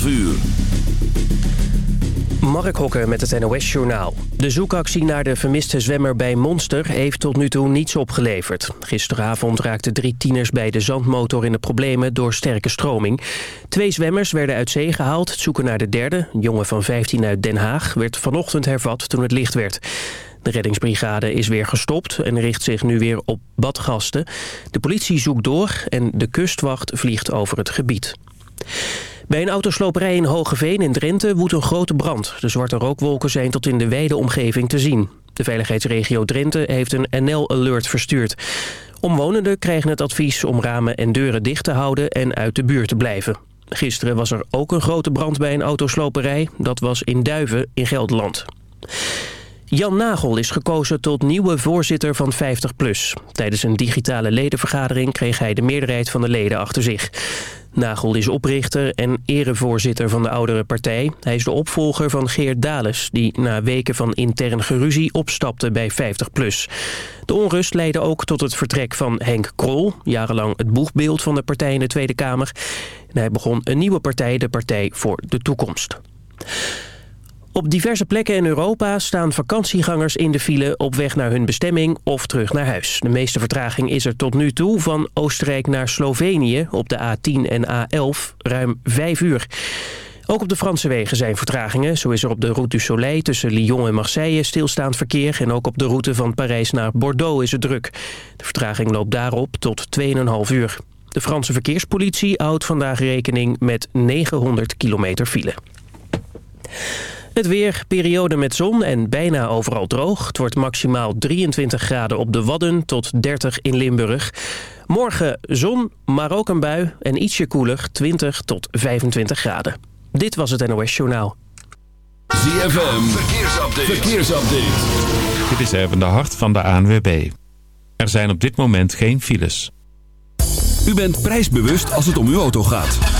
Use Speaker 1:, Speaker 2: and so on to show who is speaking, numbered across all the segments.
Speaker 1: 12 uur.
Speaker 2: Mark Hokker met het NOS Journaal. De zoekactie naar de vermiste zwemmer bij Monster heeft tot nu toe niets opgeleverd. Gisteravond raakten drie tieners bij de zandmotor in de problemen door sterke stroming. Twee zwemmers werden uit zee gehaald. Het zoeken naar de derde, een jongen van 15 uit Den Haag, werd vanochtend hervat toen het licht werd. De reddingsbrigade is weer gestopt en richt zich nu weer op badgasten. De politie zoekt door en de kustwacht vliegt over het gebied. Bij een autosloperij in Hogeveen in Drenthe woedt een grote brand. De zwarte rookwolken zijn tot in de wijde omgeving te zien. De veiligheidsregio Drenthe heeft een NL-alert verstuurd. Omwonenden krijgen het advies om ramen en deuren dicht te houden en uit de buurt te blijven. Gisteren was er ook een grote brand bij een autosloperij. Dat was in Duiven in Gelderland. Jan Nagel is gekozen tot nieuwe voorzitter van 50PLUS. Tijdens een digitale ledenvergadering kreeg hij de meerderheid van de leden achter zich. Nagel is oprichter en erevoorzitter van de oudere partij. Hij is de opvolger van Geert Dales, die na weken van intern geruzie opstapte bij 50PLUS. De onrust leidde ook tot het vertrek van Henk Krol, jarenlang het boegbeeld van de partij in de Tweede Kamer. En hij begon een nieuwe partij, de Partij voor de Toekomst. Op diverse plekken in Europa staan vakantiegangers in de file op weg naar hun bestemming of terug naar huis. De meeste vertraging is er tot nu toe van Oostenrijk naar Slovenië op de A10 en A11 ruim 5 uur. Ook op de Franse wegen zijn vertragingen. Zo is er op de Route du Soleil tussen Lyon en Marseille stilstaand verkeer. En ook op de route van Parijs naar Bordeaux is het druk. De vertraging loopt daarop tot 2,5 uur. De Franse verkeerspolitie houdt vandaag rekening met 900 kilometer file. Het weer, periode met zon en bijna overal droog. Het wordt maximaal 23 graden op de Wadden tot 30 in Limburg. Morgen zon, maar ook een bui en ietsje koeler, 20 tot 25 graden. Dit was het NOS Journaal.
Speaker 1: ZFM, verkeersupdate. verkeersupdate.
Speaker 3: Dit is even de hart van de ANWB. Er zijn op dit moment geen files.
Speaker 1: U bent prijsbewust als het om uw auto gaat.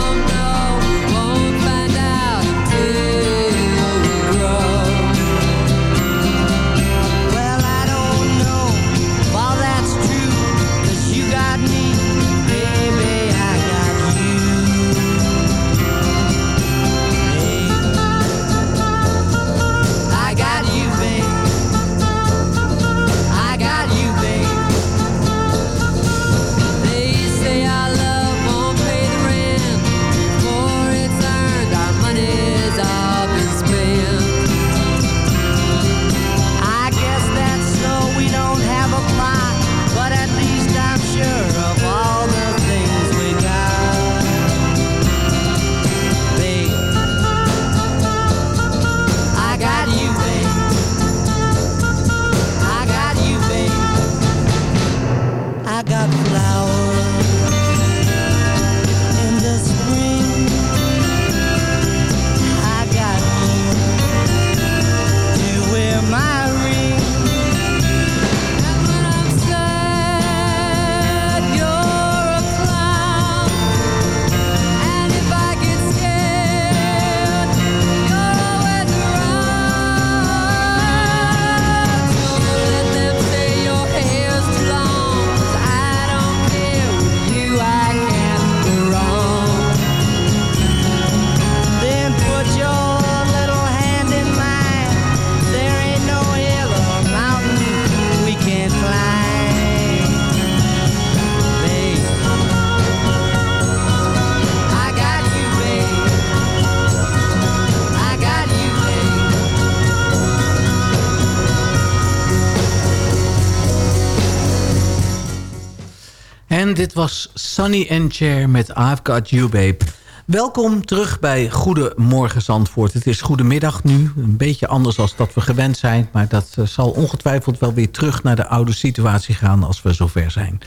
Speaker 4: Dit was Sunny and Chair met I've Got You Babe. Welkom terug bij Goedemorgen Zandvoort. Het is goedemiddag nu, een beetje anders als dat we gewend zijn... maar dat eh, zal ongetwijfeld wel weer terug naar de oude situatie gaan als we zover zijn.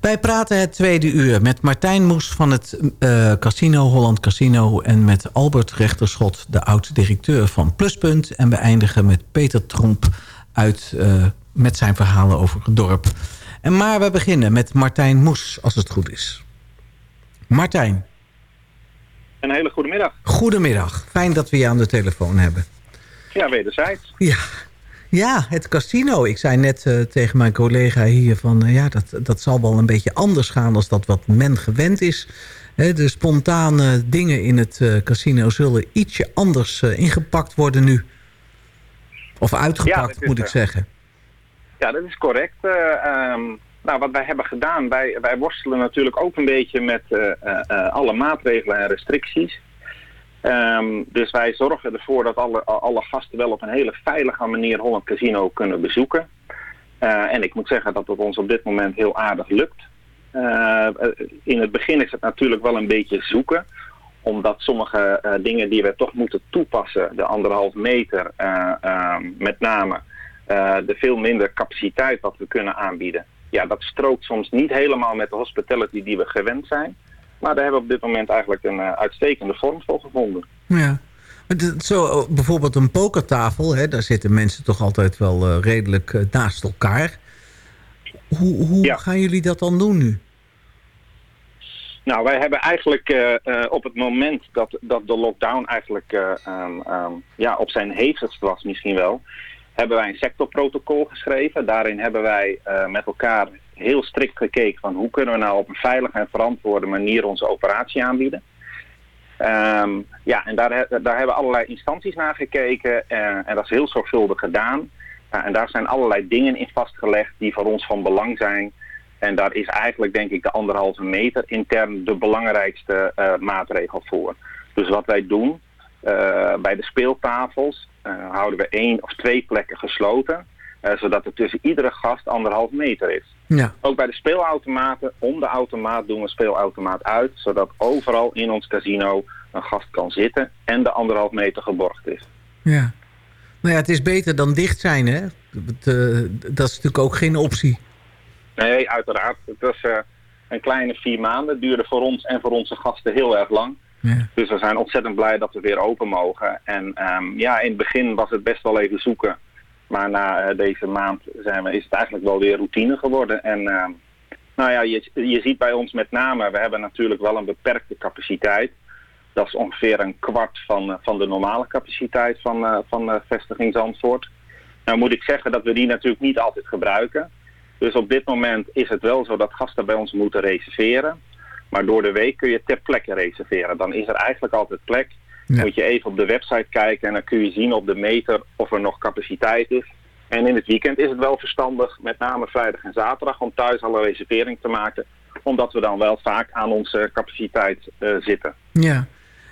Speaker 4: Wij praten het tweede uur met Martijn Moes van het uh, Casino Holland Casino... en met Albert Rechterschot, de oud-directeur van Pluspunt... en we eindigen met Peter Tromp uit, uh, met zijn verhalen over het dorp... En maar we beginnen met Martijn Moes, als het goed is. Martijn.
Speaker 5: Een hele goede middag.
Speaker 4: Goedemiddag. Fijn dat we je aan de telefoon hebben.
Speaker 5: Ja, wederzijds.
Speaker 4: Ja, ja het casino. Ik zei net uh, tegen mijn collega hier van... Uh, ja, dat, dat zal wel een beetje anders gaan als dat wat men gewend is. He, de spontane dingen in het uh, casino zullen ietsje anders ingepakt worden nu. Of uitgepakt, ja, moet ik zeggen.
Speaker 5: Ja, dat is correct. Uh, um, nou, wat wij hebben gedaan, wij, wij worstelen natuurlijk ook een beetje met uh, uh, alle maatregelen en restricties. Um, dus wij zorgen ervoor dat alle, alle gasten wel op een hele veilige manier Holland Casino kunnen bezoeken. en ik moet zeggen dat het ons op dit moment heel aardig lukt. in het begin is het natuurlijk wel een beetje zoeken omdat sommige dingen die we toch moeten toepassen, de anderhalf meter ehm, met name, de veel minder capaciteit wat we kunnen aanbieden. Ja, dat strookt soms niet helemaal met de hospitality die we gewend zijn. Maar daar hebben we op dit moment eigenlijk een uh, uitstekende vorm voor gevonden.
Speaker 4: Ja. Zo, bijvoorbeeld een pokertafel, hè, daar zitten mensen toch altijd wel uh, redelijk naast elkaar. Hoe, hoe ja. gaan jullie dat dan doen nu?
Speaker 5: Nou, wij hebben eigenlijk uh, op het moment dat, dat de lockdown eigenlijk um, um, ja, op zijn hevigst was misschien wel hebben wij een sectorprotocol geschreven. Daarin hebben wij uh, met elkaar heel strikt gekeken van hoe kunnen we nou op een veilige en verantwoorde manier onze operatie aanbieden. Um, ja, en daar, daar hebben allerlei instanties naar gekeken en, en dat is heel zorgvuldig gedaan. Uh, en daar zijn allerlei dingen in vastgelegd die voor ons van belang zijn. En daar is eigenlijk denk ik de anderhalve meter intern de belangrijkste uh, maatregel voor. Dus wat wij doen bij de speeltafels uh, houden we één of twee plekken gesloten. Uh, zodat er tussen iedere gast anderhalf meter is.
Speaker 4: Ja.
Speaker 5: Ook bij de speelautomaten, om de automaat doen we speelautomaat uit. Zodat overal in ons casino een gast kan zitten en de anderhalf meter geborgd is.
Speaker 4: Ja. Nou ja, het is beter dan dicht zijn, hè? Dat, dat is natuurlijk ook geen optie.
Speaker 5: Nee, uiteraard. Het was een kleine vier maanden. Het duurde voor ons en voor onze gasten heel erg lang.
Speaker 4: Ja.
Speaker 5: Dus we zijn ontzettend blij dat we weer open mogen. En um, ja, in het begin was het best wel even zoeken. Maar na uh, deze maand zijn we, is het eigenlijk wel weer routine geworden. En uh, nou ja, je, je ziet bij ons met name, we hebben natuurlijk wel een beperkte capaciteit. Dat is ongeveer een kwart van, van de normale capaciteit van, uh, van uh, vestiging. Nou moet ik zeggen dat we die natuurlijk niet altijd gebruiken. Dus op dit moment is het wel zo dat gasten bij ons moeten reserveren. Maar door de week kun je ter plekke reserveren. Dan is er eigenlijk altijd plek. Ja. Moet je even op de website kijken en dan kun je zien op de meter of er nog capaciteit is. En in het weekend is het wel verstandig, met name vrijdag en zaterdag, om thuis al een reservering te maken. Omdat we dan wel vaak aan onze capaciteit uh, zitten.
Speaker 4: Ja.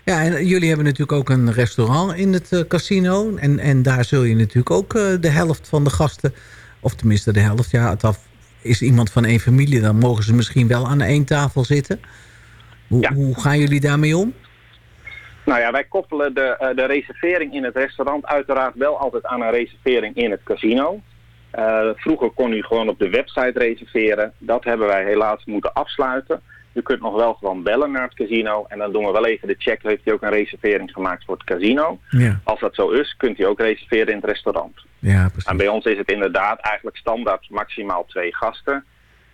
Speaker 4: ja, en jullie hebben natuurlijk ook een restaurant in het uh, casino. En, en daar zul je natuurlijk ook uh, de helft van de gasten, of tenminste de helft, ja, het af, is iemand van één familie, dan mogen ze misschien wel aan één tafel zitten. Hoe,
Speaker 5: ja.
Speaker 4: hoe gaan jullie daarmee om?
Speaker 5: Nou ja, wij koppelen de, uh, de reservering in het restaurant uiteraard wel altijd aan een reservering in het casino. Uh, vroeger kon u gewoon op de website reserveren. Dat hebben wij helaas moeten afsluiten. U kunt nog wel gewoon bellen naar het casino. En dan doen we wel even de check. Heeft u ook een reservering gemaakt voor het casino?
Speaker 4: Ja.
Speaker 5: Als dat zo is, kunt u ook reserveren in het restaurant.
Speaker 4: Ja, precies.
Speaker 5: En bij ons is het inderdaad eigenlijk standaard maximaal twee gasten.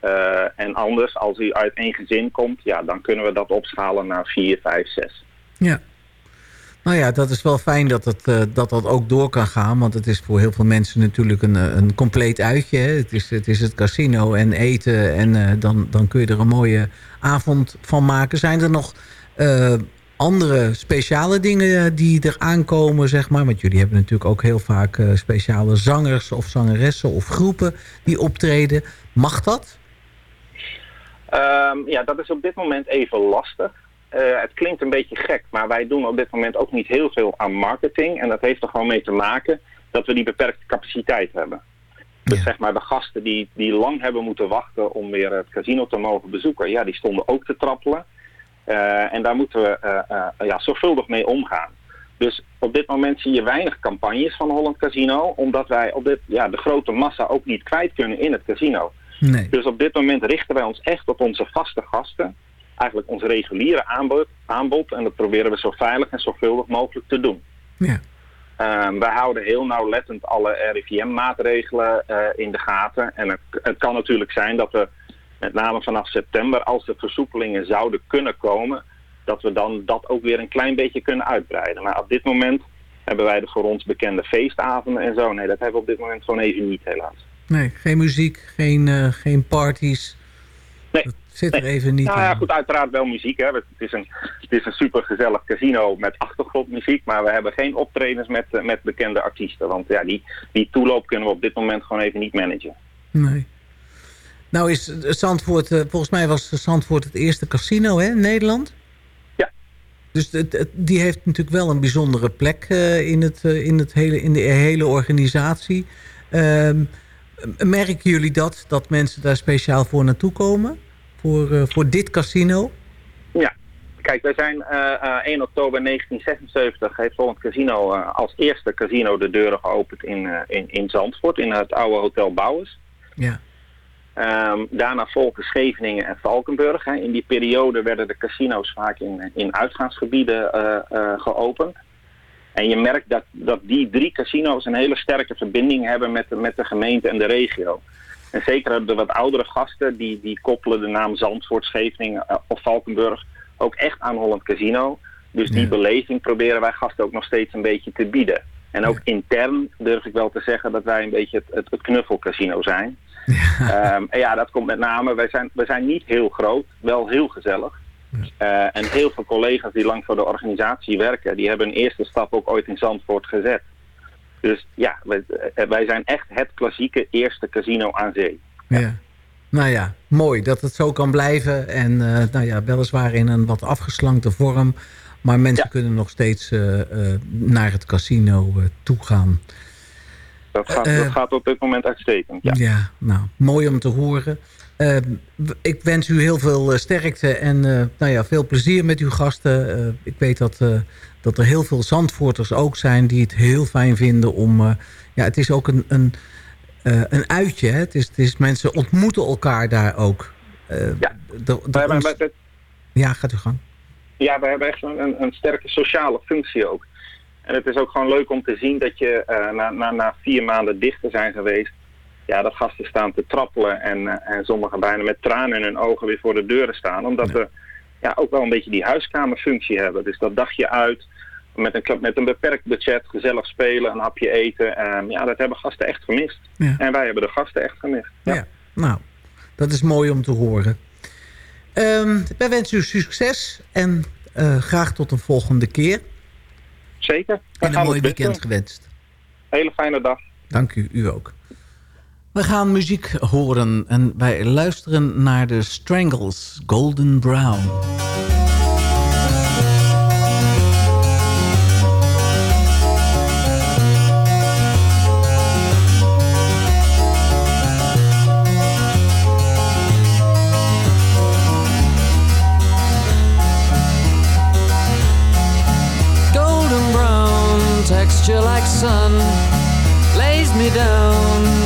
Speaker 5: Uh, en anders, als u uit één gezin komt, ja, dan kunnen we dat opschalen naar vier, vijf, zes.
Speaker 4: Ja. Nou ja, dat is wel fijn dat, uh, dat dat ook door kan gaan. Want het is voor heel veel mensen natuurlijk een, een compleet uitje. Hè? Het, is, het is het casino en eten. En uh, dan, dan kun je er een mooie avond van maken. Zijn er nog andere speciale dingen die er aankomen, zeg maar? Want jullie hebben natuurlijk ook heel vaak speciale zangers of zangeressen of groepen die optreden. Mag dat?
Speaker 5: Um, ja, dat is op dit moment even lastig. Uh, het klinkt een beetje gek, maar wij doen op dit moment ook niet heel veel aan marketing. En dat heeft er gewoon mee te maken dat we die beperkte capaciteit hebben. Dus
Speaker 4: Ja.
Speaker 5: zeg maar de gasten die, die lang hebben moeten wachten om weer het casino te mogen bezoeken, ja, die stonden ook te trappelen. Eh, en daar moeten we eh, eh, ja, zorgvuldig mee omgaan. Dus op dit moment zie je weinig campagnes van Holland Casino, omdat wij op dit, ja, de grote massa ook niet kwijt kunnen in het casino.
Speaker 4: Nee.
Speaker 5: Dus op dit moment richten wij ons echt op onze vaste gasten. Eigenlijk ons reguliere aanbod, aanbod en dat proberen we zo veilig en zorgvuldig mogelijk te doen.
Speaker 4: Ja.
Speaker 5: Ehm, wij houden heel nauwlettend alle RIVM-maatregelen eh, in de gaten. En het, het kan natuurlijk zijn dat we, met name vanaf september, als er versoepelingen zouden kunnen komen, dat we dan dat ook weer een klein beetje kunnen uitbreiden. Maar op dit moment hebben wij de voor ons bekende feestavonden en zo. Nee, dat hebben we op dit moment gewoon even niet, helaas.
Speaker 4: Nee, geen muziek, geen, eh, geen parties.
Speaker 5: Nee.
Speaker 4: Dat zit er
Speaker 5: Nee.
Speaker 4: even niet
Speaker 5: Nou ja, goed, uiteraard wel muziek. Hè. Het is een, het is een supergezellig casino met achtergrondmuziek. Maar we hebben geen optredens met, eh, met bekende artiesten. Want ja, die, die toeloop kunnen we op dit moment gewoon even niet managen.
Speaker 4: Nee. Nou is eh, Zandvoort, eh, volgens mij was Zandvoort het eerste casino hè, in Nederland.
Speaker 5: Ja.
Speaker 4: Dus het, het- die heeft natuurlijk wel een bijzondere plek in, het, in, het hele, in de hele organisatie. Ehm, merken jullie dat, dat mensen daar speciaal voor naartoe komen? Voor, eh, voor dit casino?
Speaker 5: Ja, kijk, wij zijn eh, eh, 1 oktober 1976 heeft Holland Casino eh, als eerste casino de deuren geopend in, eh, in, in Zandvoort, in het oude Hotel Bouwers.
Speaker 4: Ja.
Speaker 5: Ehm, daarna volgden Scheveningen en Valkenburg. Hè. In die periode werden de casino's vaak in, in uitgaansgebieden eh, eh, geopend. En je merkt dat, dat die drie casino's een hele sterke verbinding hebben met de, met de gemeente en de regio. En zeker de wat oudere gasten, die, die koppelen de naam Zandvoort, Scheveningen eh, of Valkenburg ook echt aan Holland Casino. Dus die
Speaker 4: Ja.
Speaker 5: beleving proberen wij gasten ook nog steeds een beetje te bieden. En ook intern durf ik wel te zeggen dat wij een beetje het, het, knuffelcasino zijn. Ehm, en ja, dat komt met name, wij zijn, wij zijn niet heel groot, wel heel gezellig. Eh, en heel veel collega's die lang voor de organisatie werken, die hebben een eerste stap ook ooit in Zandvoort gezet. Dus ja, wij, eh, wij zijn echt het klassieke eerste casino aan zee.
Speaker 4: Ja. Nou ja, mooi dat het zo kan blijven. En eh, nou ja, weliswaar in een wat afgeslankte vorm. Maar mensen
Speaker 5: Ja.
Speaker 4: kunnen nog steeds eh, naar het casino toe gaan.
Speaker 5: Dat gaat, dat gaat op dit moment uitstekend. Ja.
Speaker 4: Ja, nou, mooi om te horen. Ik wens u heel veel sterkte en nou ja, veel plezier met uw gasten. Ik weet dat, dat er heel veel Zandvoorters ook zijn die het heel fijn vinden om... eh, ja, het is ook een, een, eh, een uitje. Hè? Het, is, het is mensen ontmoeten elkaar daar ook. Eh,
Speaker 5: Ja.
Speaker 4: de- de
Speaker 5: Wij hebben,
Speaker 4: ons-
Speaker 5: wij-
Speaker 4: ja, gaat u gang.
Speaker 5: Ja, we hebben echt een, een, sterke sociale functie ook. En het is ook gewoon leuk om te zien dat je na, na, na vier maanden dicht te zijn geweest... Ja, dat gasten staan te trappelen en, en sommigen bijna met tranen in hun ogen weer voor de deuren staan. Omdat we ja, ook wel een beetje die huiskamerfunctie hebben. Dus dat dagje uit, met een, met een beperkt budget, gezellig spelen, een hapje eten. ehm, ja, dat hebben gasten echt gemist.
Speaker 4: Ja.
Speaker 5: En wij hebben de gasten echt gemist.
Speaker 4: Ja.
Speaker 5: Ja.
Speaker 4: nou, dat is mooi om te horen. Ehm, wij wensen u succes en eh, graag tot een volgende keer.
Speaker 5: Zeker.
Speaker 4: En een mooi weekend gewenst.
Speaker 5: Hele fijne dag.
Speaker 4: Dank u, u ook. We gaan muziek horen en wij luisteren naar de Strangles, Golden Brown.
Speaker 6: texture like sun lays me down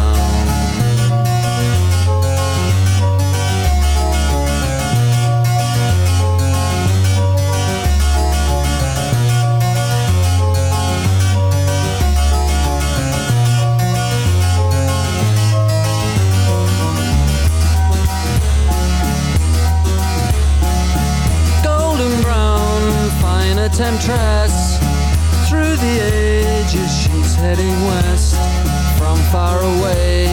Speaker 6: temptress. Through the ages, she's heading west. From far away,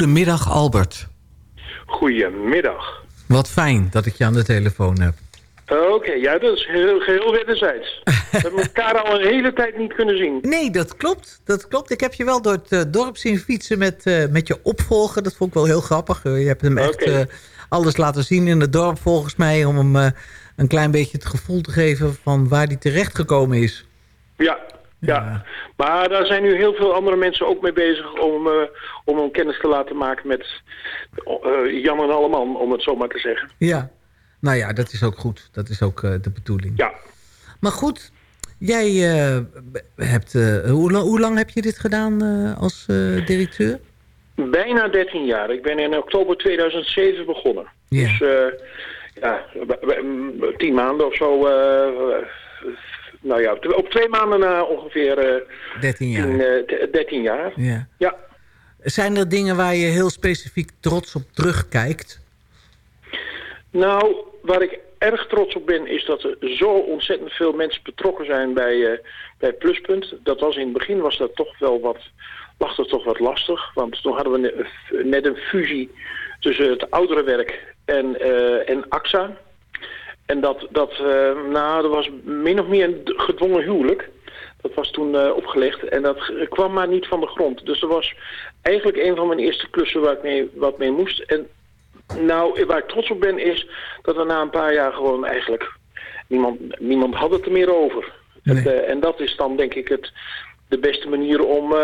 Speaker 4: Goedemiddag Albert.
Speaker 7: Goedemiddag.
Speaker 4: Wat fijn dat ik je aan de telefoon heb.
Speaker 7: Oké, ja, dat is heel, geheel wederzijds. We hebben elkaar al een hele tijd niet kunnen zien.
Speaker 4: Nee, dat klopt. Dat klopt. Ik heb je wel door het eh, dorp zien fietsen met, eh, met je opvolger. Dat vond ik wel heel grappig. Eh, je hebt hem echt eh, alles laten zien in het dorp volgens mij... om hem eh, een klein beetje het gevoel te geven van waar hij terechtgekomen is.
Speaker 7: Ja, ja. Maar daar zijn nu heel veel andere mensen ook mee bezig om, eh, om een kennis te laten maken met eh, Jan en Alleman, om het zo maar te zeggen.
Speaker 4: Ja. Nou ja, dat is ook goed. Dat is ook eh, de bedoeling.
Speaker 7: Ja.
Speaker 4: Maar goed, jij hebt... hoe, lang, hoe lang heb je dit gedaan als directeur?
Speaker 7: Bijna 13 jaar. Ik ben in oktober 2007 begonnen.
Speaker 4: Ja.
Speaker 7: Dus ja, tien maanden of zo. Eh, eh, nou ja, op twee maanden na ongeveer eh
Speaker 4: 13 jaar.
Speaker 7: tien, eh, d- 13 jaar.
Speaker 4: Ja.
Speaker 7: Ja.
Speaker 4: Zijn er dingen waar je heel specifiek trots op terugkijkt?
Speaker 7: Nou, waar ik erg trots op ben, is dat er zo ontzettend veel mensen betrokken zijn bij, eh, bij Pluspunt. Dat was in het begin was dat toch wel wat, lag dat toch wat lastig. Want toen hadden we ne- net een fusie tussen het oudere werk en, eh, en AXA. En dat, dat, eh, nou, dat was min of meer een gedwongen huwelijk. Dat was toen eh, opgelegd en dat kwam maar niet van de grond. Dus dat was eigenlijk een van mijn eerste klussen waar ik mee, wat mee moest. En nou, waar ik trots op ben is dat er na een paar jaar gewoon eigenlijk niemand, niemand had het er meer over. Het, eh, en dat is dan denk ik het, de beste manier om,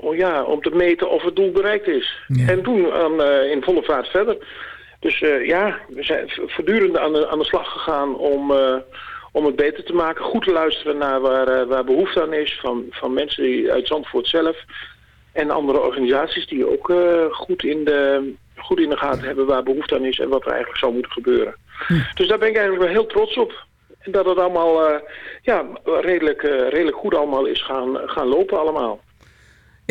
Speaker 7: om, ja, om te meten of het doel bereikt is. En toen in volle vaart verder. Dus eh, ja, we zijn voortdurend aan de, aan de slag gegaan om, eh, om het beter te maken. Goed te luisteren naar waar, eh, waar behoefte aan is van, van mensen die uit Zandvoort zelf. En andere organisaties die ook goed, in de, goed in de gaten hebben waar behoefte aan is en wat er eigenlijk zou moeten gebeuren. Dus daar ben ik eigenlijk wel heel trots op. En dat het allemaal ja, redelijk, redelijk goed allemaal is gaan, gaan lopen allemaal.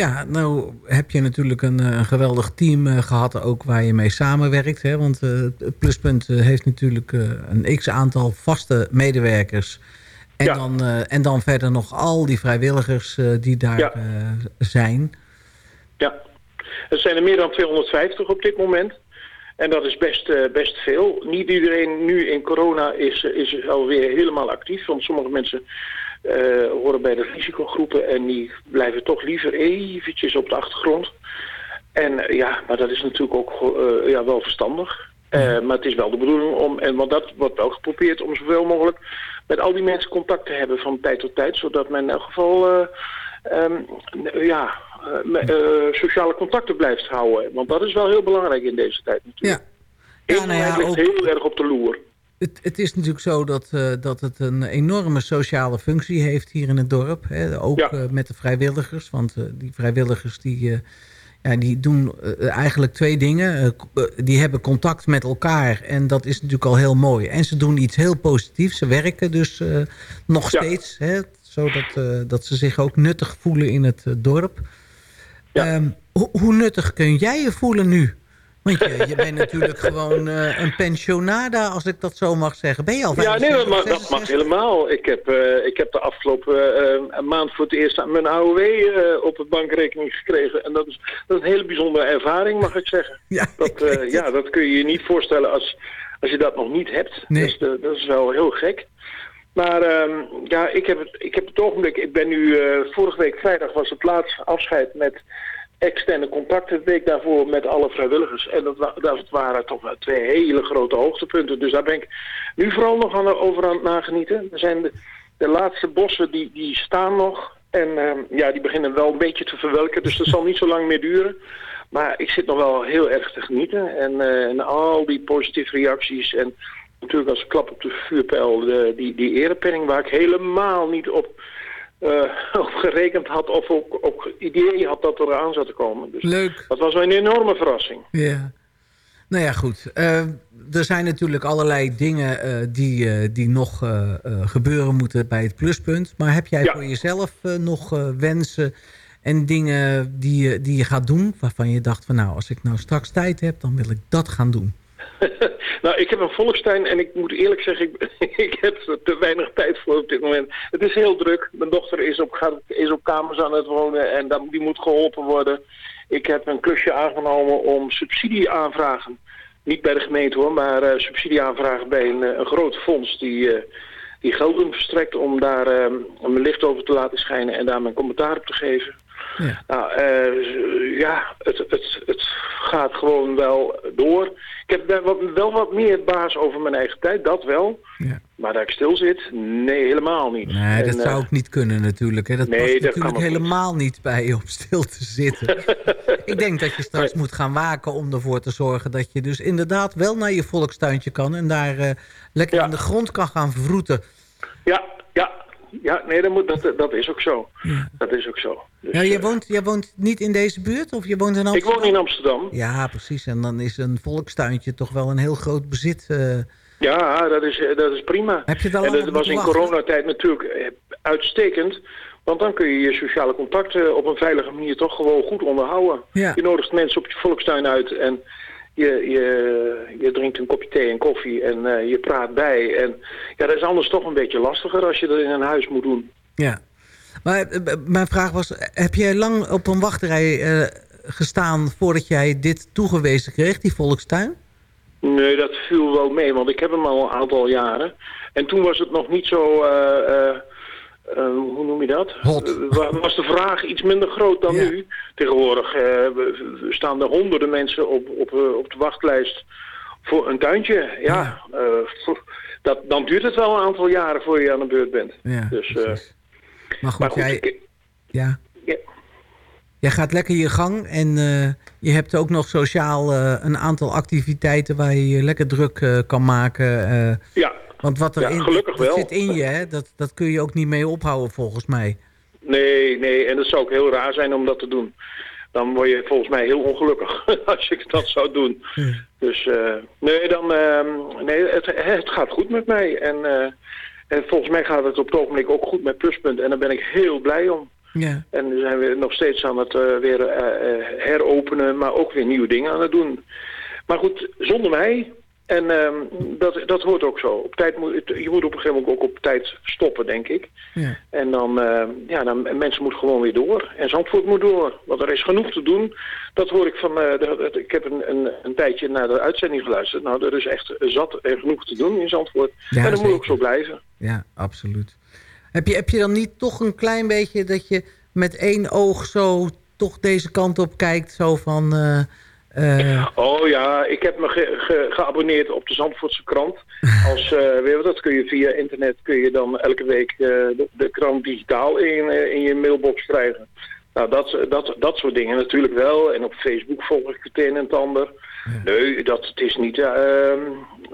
Speaker 4: Ja, nou heb je natuurlijk een, eh, een geweldig team eh, gehad ook waar je mee samenwerkt. Hè? Want eh, het Pluspunt heeft natuurlijk een x-aantal vaste medewerkers. En,
Speaker 7: Ja.
Speaker 4: dan, en dan verder nog al die vrijwilligers die daar
Speaker 7: Ja.
Speaker 4: zijn.
Speaker 7: Ja, er zijn er meer dan 250 op dit moment. En dat is best, best veel. Niet iedereen nu in corona is, is alweer helemaal actief. Want sommige mensen eh, horen bij de risicogroepen en die blijven toch liever eventjes op de achtergrond. En eh, ja, maar dat is natuurlijk ook eh, ja, wel verstandig. Eh, maar het is wel de bedoeling om, en want dat wordt wel geprobeerd om zoveel mogelijk met al die mensen contact te hebben van tijd tot tijd. Zodat men in elk geval eh, ehm, ja, eh, sociale contacten blijft houden. Want dat is wel heel belangrijk in deze tijd natuurlijk.
Speaker 4: Ja, Ja, nou ja,
Speaker 7: ligt
Speaker 4: ook-
Speaker 7: heel erg op de loer.
Speaker 4: Het, het is natuurlijk zo dat, eh, dat het een enorme sociale functie heeft hier in het dorp. Hè? Ook
Speaker 7: Ja.
Speaker 4: eh, met de vrijwilligers. Want eh, die vrijwilligers die, ja, die doen eigenlijk twee dingen. Die hebben contact met elkaar en dat is natuurlijk al heel mooi. En ze doen iets heel positiefs. Ze werken dus nog
Speaker 7: Ja.
Speaker 4: steeds. Hè? Zodat dat ze zich ook nuttig voelen in het dorp.
Speaker 7: Ja.
Speaker 4: Ehm, ho- hoe nuttig kun jij je voelen nu? Want je, je bent natuurlijk gewoon eh, een pensionada, als ik dat zo mag zeggen. Ben je al
Speaker 7: Ja, nee,
Speaker 4: 65,
Speaker 7: dat mag, dat
Speaker 4: 66?
Speaker 7: mag helemaal. Ik heb, eh, ik heb de afgelopen eh, maand voor het eerst mijn AOW op het bankrekening gekregen. En dat is, dat is een hele bijzondere ervaring, mag ik zeggen.
Speaker 4: Ja,
Speaker 7: Dat,
Speaker 4: ik
Speaker 7: ja, dat kun je je niet voorstellen als, als je dat nog niet hebt.
Speaker 4: Nee.
Speaker 7: Dus dat is wel heel gek. Maar ehm, ja, ik heb, het, ik heb het ogenblik... Ik ben nu... vorige week vrijdag was het laatste afscheid met externe contacten. Week daarvoor met alle vrijwilligers. En dat, dat waren toch wel twee hele grote hoogtepunten. Dus daar ben ik nu vooral nog aan, over aan het nagenieten. Er zijn de, laatste bossen die, die staan nog. En ehm, ja, die beginnen wel een beetje te verwelken. Dus dat zal niet zo lang meer duren. Maar ik zit nog wel heel erg te genieten. En, eh, en al die positieve reacties. En natuurlijk als klap op de vuurpijl de, die, die erepenning waar ik helemaal niet op, op gerekend had. Of ook, ook idee had dat er aan zat te komen. Dus
Speaker 4: Leuk.
Speaker 7: dat was wel een enorme verrassing.
Speaker 4: Ja. Nou ja, goed. Eh, er zijn natuurlijk allerlei dingen eh, die, eh, die nog eh, eh, gebeuren moeten bij het pluspunt. Maar heb jij
Speaker 7: Ja.
Speaker 4: voor jezelf eh, nog eh, wensen en dingen die, je- die je gaat doen... waarvan je dacht van nou, als ik nou straks tijd heb, dan wil ik dat gaan doen?
Speaker 7: nou, ik heb een volkstuin en ik moet eerlijk zeggen, ik, ik heb er te weinig tijd voor op dit moment. Het is heel druk. Mijn dochter is op, is op kamers aan het wonen en dan, die moet geholpen worden. Ik heb een klusje aangenomen om subsidieaanvragen. Niet bij de gemeente hoor, maar eh, subsidieaanvragen bij een, eh, een groot fonds die, eh, die gelden verstrekt om daar mijn licht over te laten schijnen en daar mijn commentaar op te geven.
Speaker 4: Ja.
Speaker 7: Nou, eh, ja, het, het, het gaat gewoon wel door. Ik heb wel wat, wel wat meer baas over mijn eigen tijd, dat wel.
Speaker 4: Ja.
Speaker 7: Maar dat ik stil zit, nee, helemaal niet.
Speaker 4: Nee, dat zou
Speaker 7: eh,
Speaker 4: ook niet kunnen natuurlijk. Hè. Dat
Speaker 7: nee,
Speaker 4: past
Speaker 7: dat
Speaker 4: natuurlijk
Speaker 7: niet.
Speaker 4: helemaal niet bij je om stil te zitten. ik denk dat je straks moet gaan waken om ervoor te zorgen... dat je dus inderdaad wel naar je volkstuintje kan... en daar eh, lekker
Speaker 7: Ja.
Speaker 4: in de grond kan gaan vroeten.
Speaker 7: Ja, ja, nee, dat, moet, dat, dat is ook zo. Dat is ook zo. Dus,
Speaker 4: Ja, jij
Speaker 7: eh,
Speaker 4: woont, jij woont niet in deze buurt of je woont in
Speaker 7: ik
Speaker 4: Amsterdam?
Speaker 7: woon in Amsterdam.
Speaker 4: Ja, precies. En dan is een volkstuintje toch wel een heel groot bezit. eh.
Speaker 7: Ja, dat is, dat is prima.
Speaker 4: Heb je
Speaker 7: en dat was in
Speaker 4: wachten?
Speaker 7: coronatijd natuurlijk eh, uitstekend. Want dan kun je je sociale contacten op een veilige manier toch gewoon goed onderhouden.
Speaker 4: Ja.
Speaker 7: Je nodigt mensen op je volkstuin uit en je, je, je drinkt een kopje thee en koffie en eh, je praat bij. En ja, dat is anders toch een beetje lastiger als je dat in een huis moet doen.
Speaker 4: Ja. Maar eh, mijn vraag was, heb jij lang op een wachtrij eh, gestaan... voordat jij dit toegewezen kreeg, die volkstuin?
Speaker 7: Nee, dat viel wel mee, want ik heb hem al een aantal jaren. En toen was het nog niet zo, eh, hoe noem je dat?
Speaker 4: Hot.
Speaker 7: Eh, wa- was de vraag iets minder groot dan
Speaker 4: Ja.
Speaker 7: nu. Tegenwoordig we staan er honderden mensen op, op, op de wachtlijst voor een tuintje. Ja, dat, dan duurt het wel een aantal jaren voor je aan de beurt bent.
Speaker 4: Ja,
Speaker 7: Dus.
Speaker 4: Maar goed,
Speaker 7: maar goed,
Speaker 4: jij,
Speaker 7: ik-
Speaker 4: ja,
Speaker 7: ja.
Speaker 4: jij gaat lekker je gang... en je hebt ook nog sociaal een aantal activiteiten... waar je je lekker druk kan maken...
Speaker 7: ja,
Speaker 4: want wat er
Speaker 7: Ja,
Speaker 4: in,
Speaker 7: gelukkig
Speaker 4: dat
Speaker 7: wel.
Speaker 4: zit in je, hè, dat, dat kun je ook niet mee ophouden volgens mij.
Speaker 7: Nee, nee, en het zou ook heel raar zijn om dat te doen. Dan word je volgens mij heel ongelukkig als ik dat zou doen. Dus eh, nee, dan, ehm, nee het, het gaat goed met mij. En, eh, en volgens mij gaat het op het ogenblik ook goed met Pluspunt. En daar ben ik heel blij om.
Speaker 4: Ja,
Speaker 7: En nu zijn we nog steeds aan het eh, weer heropenen, maar ook weer nieuwe dingen aan het doen. Maar goed, zonder mij. En ehm, dat, dat hoort ook zo. Op tijd moet, je moet op een gegeven moment ook op tijd stoppen, denk ik.
Speaker 4: ja.
Speaker 7: En dan, eh, ja, dan, mensen moeten gewoon weer door. En Zandvoort moet door. Want er is genoeg te doen. Dat hoor ik van, eh, de- de- ik heb een, een, een tijdje naar de uitzending geluisterd. Nou, er is echt zat en genoeg te doen in Zandvoort.
Speaker 4: Ja,
Speaker 7: en dat moet ook zo blijven.
Speaker 4: ja absoluut. Heb je, heb je dan niet toch een klein beetje dat je met één oog zo toch deze kant op kijkt? Zo van, eh,
Speaker 7: Oh ja, ik heb me ge- ge- geabonneerd op de Zandvoortse krant. Als, eh, weet je wat, dat kun je via internet kun je dan elke week eh, de, de krant digitaal in, in je mailbox krijgen. Nou, dat, dat, dat soort dingen natuurlijk wel. En op Facebook volg ik het een en het ander. Nee, dat, het is niet ehm,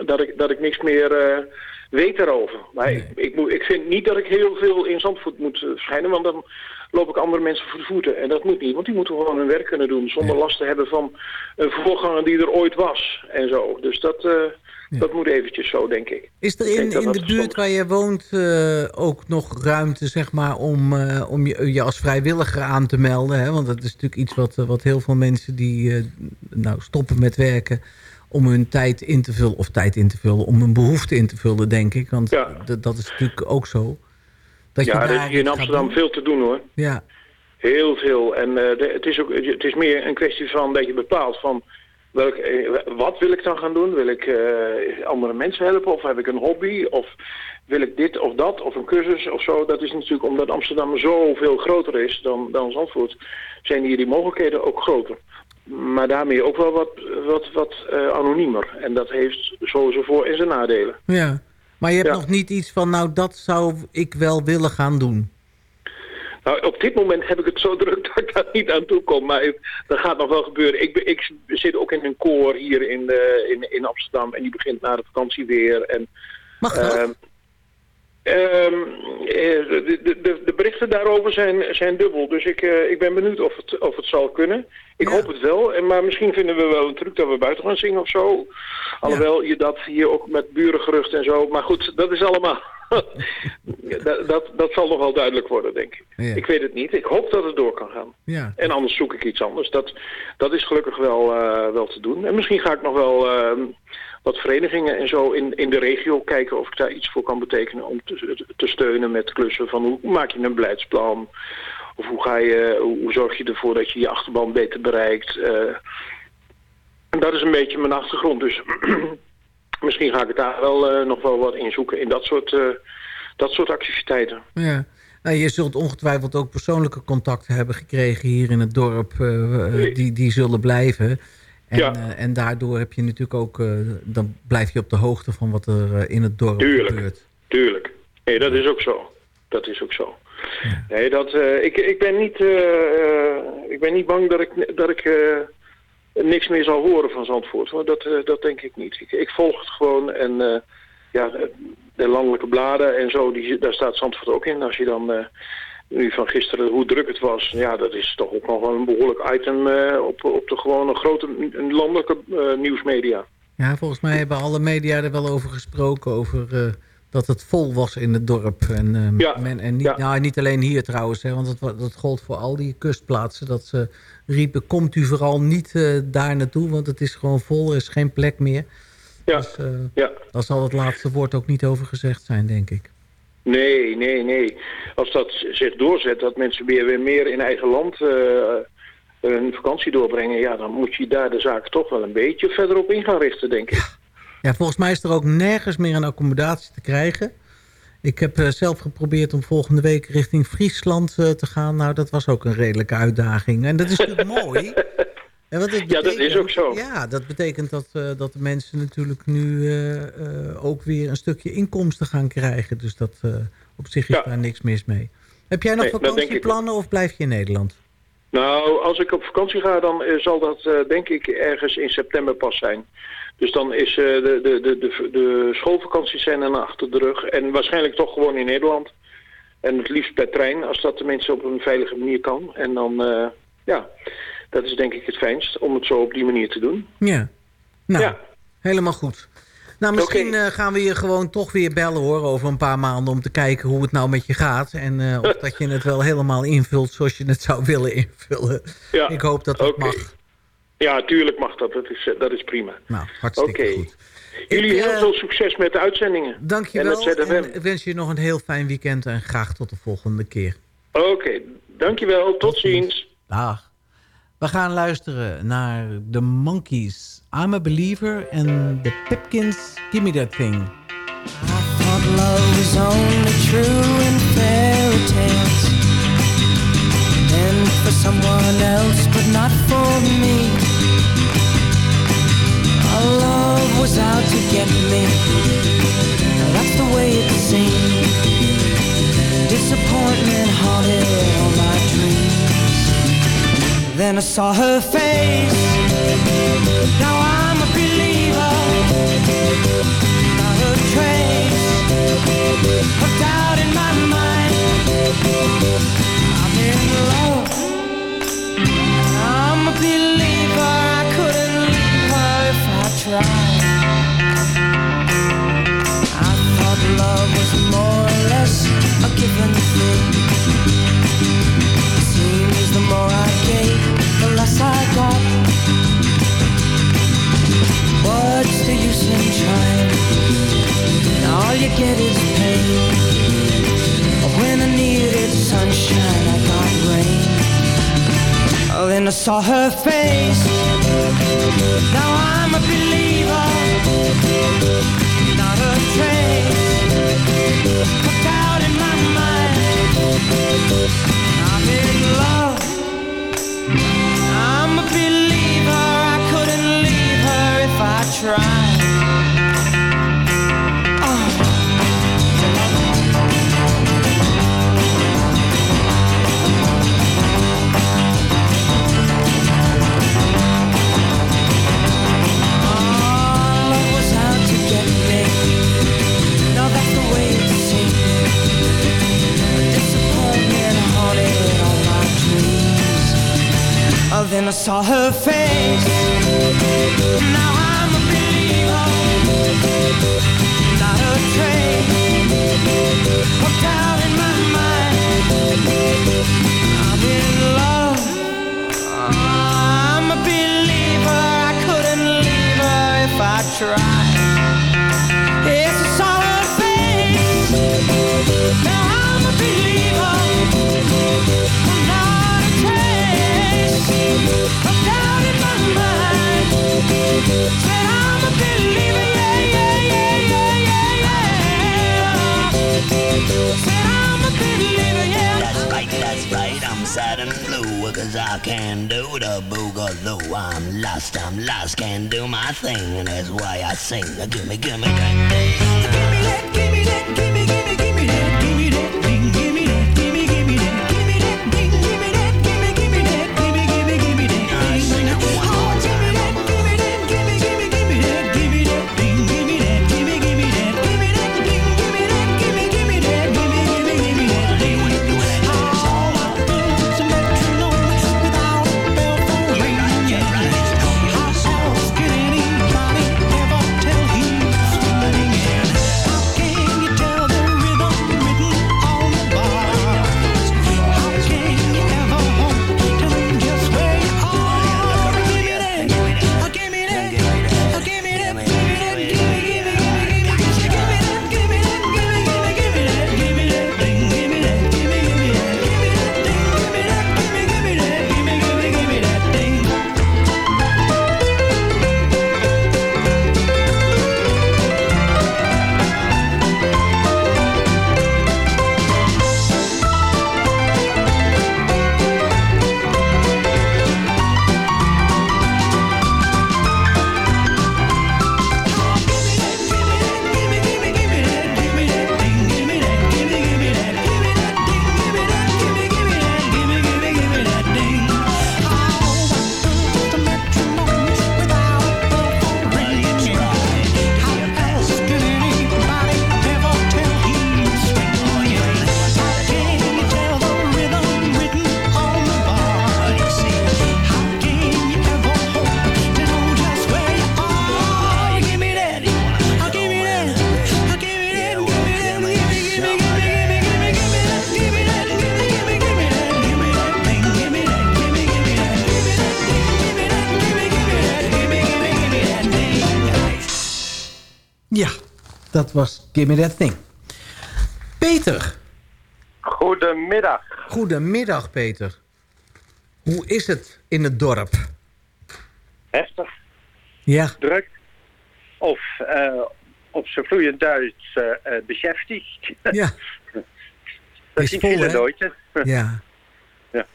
Speaker 7: dat, ik, dat ik niks meer weet daarover. Maar ik, ik, moet, ik vind niet dat ik heel veel in Zandvoort moet verschijnen, want dan loop ik andere mensen voor de voeten. En dat moet niet, want die moeten gewoon hun werk kunnen doen zonder last te hebben van een voorganger die er ooit was en zo. Dus dat, eh, dat moet eventjes zo, denk ik.
Speaker 4: Is er in, in de buurt waar je woont eh, ook nog ruimte zeg maar, om, eh, om je, je als vrijwilliger aan te melden? Hè? Want dat is natuurlijk iets wat, wat heel veel mensen die nou, stoppen met werken... om hun tijd in te vullen, of tijd in te vullen, om hun behoefte in te vullen, denk ik. Want
Speaker 7: Ja.
Speaker 4: dat is natuurlijk ook zo. Dat
Speaker 7: ja, er is hier in Amsterdam veel te doen hoor.
Speaker 4: Ja,
Speaker 7: Heel veel. En eh, de- het, is ook, het is meer een kwestie van dat je bepaalt van welk, eh, wat wil ik dan gaan doen? Wil ik eh, andere mensen helpen of heb ik een hobby? Of wil ik dit of dat of een cursus of zo? Dat is natuurlijk omdat Amsterdam zoveel groter is dan, dan Zandvoort. Zijn hier die mogelijkheden ook groter. Maar daarmee ook wel wat, wat, wat anoniemer. En dat heeft sowieso voor- en zijn nadelen.
Speaker 4: ja. Maar je hebt
Speaker 7: Ja.
Speaker 4: nog niet iets van, nou dat zou ik wel willen gaan doen.
Speaker 7: Nou, op dit moment heb ik het zo druk dat ik daar niet aan toe kom. Maar dat gaat nog wel gebeuren. Ik, ik zit ook in een koor hier in, eh, in, in Amsterdam. En die begint na de vakantie weer. En,
Speaker 4: Mag dat?
Speaker 7: ehm, ehm, eh, de, de, de, de berichten daarover zijn, zijn dubbel. Dus ik, eh, ik ben benieuwd of het, of het zal kunnen. Ik
Speaker 4: Ja.
Speaker 7: hoop het wel. En, maar misschien vinden we wel een truc dat we buiten gaan zingen of zo. Alhoewel je dat hier ook met burengerucht en zo. Maar goed, dat is allemaal... dat, dat, dat zal nog wel duidelijk worden, denk ik.
Speaker 4: Ja.
Speaker 7: Ik weet het niet. Ik hoop dat het door kan gaan.
Speaker 4: ja.
Speaker 7: En anders zoek ik iets anders. Dat, dat is gelukkig wel, eh, wel te doen. En misschien ga ik nog wel ehm, wat verenigingen en zo in, in de regio kijken of ik daar iets voor kan betekenen om te, te steunen met klussen van hoe maak je een beleidsplan of hoe, ga je, hoe, zorg je ervoor dat je je achterban beter bereikt. eh. en dat is een beetje mijn achtergrond. Dus misschien ga ik het daar wel eh, nog wel wat in zoeken in dat soort, eh, dat soort activiteiten.
Speaker 4: Ja. Nou, je zult ongetwijfeld ook persoonlijke contacten hebben gekregen hier in het dorp. die, die zullen blijven. En,
Speaker 7: Ja.
Speaker 4: eh, en daardoor heb je natuurlijk ook... eh, dan blijf je op de hoogte van wat er eh, in het dorp
Speaker 7: Tuurlijk.
Speaker 4: gebeurt.
Speaker 7: Tuurlijk. Nee, dat is ook zo. Dat is ook zo. Nee, dat, ik, ik, ben niet, ik ben niet bang dat ik, dat ik niks meer zal horen van Zandvoort. Hoor. Dat, dat denk ik niet. Ik, ik volg het gewoon en ja, de, de landelijke bladen en zo, die, daar staat Zandvoort ook in. Als je dan nu van gisteren hoe druk het was, ja, dat is toch ook nog wel een behoorlijk item eh, op, op de gewone grote landelijke eh, nieuwsmedia.
Speaker 4: Ja, volgens mij hebben alle media er wel over gesproken. Over eh, dat het vol was in het dorp. En,
Speaker 7: Ja,
Speaker 4: men, en niet,
Speaker 7: ja.
Speaker 4: nou, niet alleen hier trouwens. Hè, want dat, dat gold voor al die kustplaatsen. Dat ze riepen, komt u vooral niet daar naartoe. Want het is gewoon vol, er is geen plek meer.
Speaker 7: Ja,
Speaker 4: Dus
Speaker 7: ja.
Speaker 4: daar zal het laatste woord ook niet over gezegd zijn, denk ik.
Speaker 7: Nee, nee, nee. Als dat zich doorzet, dat mensen weer, weer meer in eigen land eh, hun vakantie doorbrengen... ja, dan moet je daar de zaak toch wel een beetje verder op in gaan richten, denk ik.
Speaker 4: Ja, volgens mij is er ook nergens meer een accommodatie te krijgen. Ik heb eh, zelf geprobeerd om volgende week richting Friesland eh, te gaan. Nou, dat was ook een redelijke uitdaging. En dat is natuurlijk mooi. En wat het
Speaker 7: Ja, dat is
Speaker 4: betekent-
Speaker 7: ook zo.
Speaker 4: Ja, dat betekent dat, eh, dat de mensen natuurlijk nu eh, eh, ook weer een stukje inkomsten gaan krijgen. Dus dat op zich is
Speaker 7: Ja.
Speaker 4: daar niks mis mee. Heb jij nog
Speaker 7: Nee, dat
Speaker 4: vakantieplannen of blijf je in Nederland?
Speaker 7: Nou, als ik op vakantie ga, dan zal dat denk ik ergens in september pas zijn. Dus dan is de, de, de, de, de schoolvakanties zijn dan achter de rug. En waarschijnlijk toch gewoon in Nederland. En het liefst per trein, als dat de mensen op een veilige manier kan. En dan, ja, dat is denk ik het fijnst om het zo op die manier te doen.
Speaker 4: Ja. Nou,
Speaker 7: Ja.
Speaker 4: helemaal goed. Nou, misschien eh, gaan we je gewoon toch weer bellen hoor over een paar maanden... om te kijken hoe het nou met je gaat. En eh, of dat je het wel helemaal invult zoals je het zou willen invullen.
Speaker 7: Ja,
Speaker 4: Ik hoop dat dat mag.
Speaker 7: Ja, tuurlijk mag dat. Dat is, eh, dat is prima.
Speaker 4: Nou, hartstikke goed.
Speaker 7: Jullie
Speaker 4: Ik,
Speaker 7: heel veel succes met de uitzendingen.
Speaker 4: Dankjewel.
Speaker 7: En met ZFM.
Speaker 4: En ik wens je nog een heel fijn weekend en graag tot de volgende keer.
Speaker 7: Oké, dankjewel. Tot ziens.
Speaker 4: Dag. We gaan luisteren naar The Monkeys. I'm a Believer en The Pipkins, Gimme That Thing.
Speaker 8: I thought love was only true in fairy tales And for someone else, but not for me Our love was out to get me That's the way it seemed Then I saw her face. saw her face.
Speaker 9: house, can do my thing, and that's why I sing. Gimme, gimme, gimme.
Speaker 4: Dat was Gimme That Thing. Peter.
Speaker 10: Goedemiddag.
Speaker 4: Goedemiddag, Peter. Hoe is het in het dorp?
Speaker 10: Heftig.
Speaker 4: Ja.
Speaker 10: Druk. Of eh, op zijn vloeiend Duits eh, eh, uh, beschäftigd.
Speaker 4: Ja.
Speaker 10: Dat
Speaker 4: is
Speaker 10: niet
Speaker 4: vol,
Speaker 10: nooit.
Speaker 4: Ja.
Speaker 10: ja.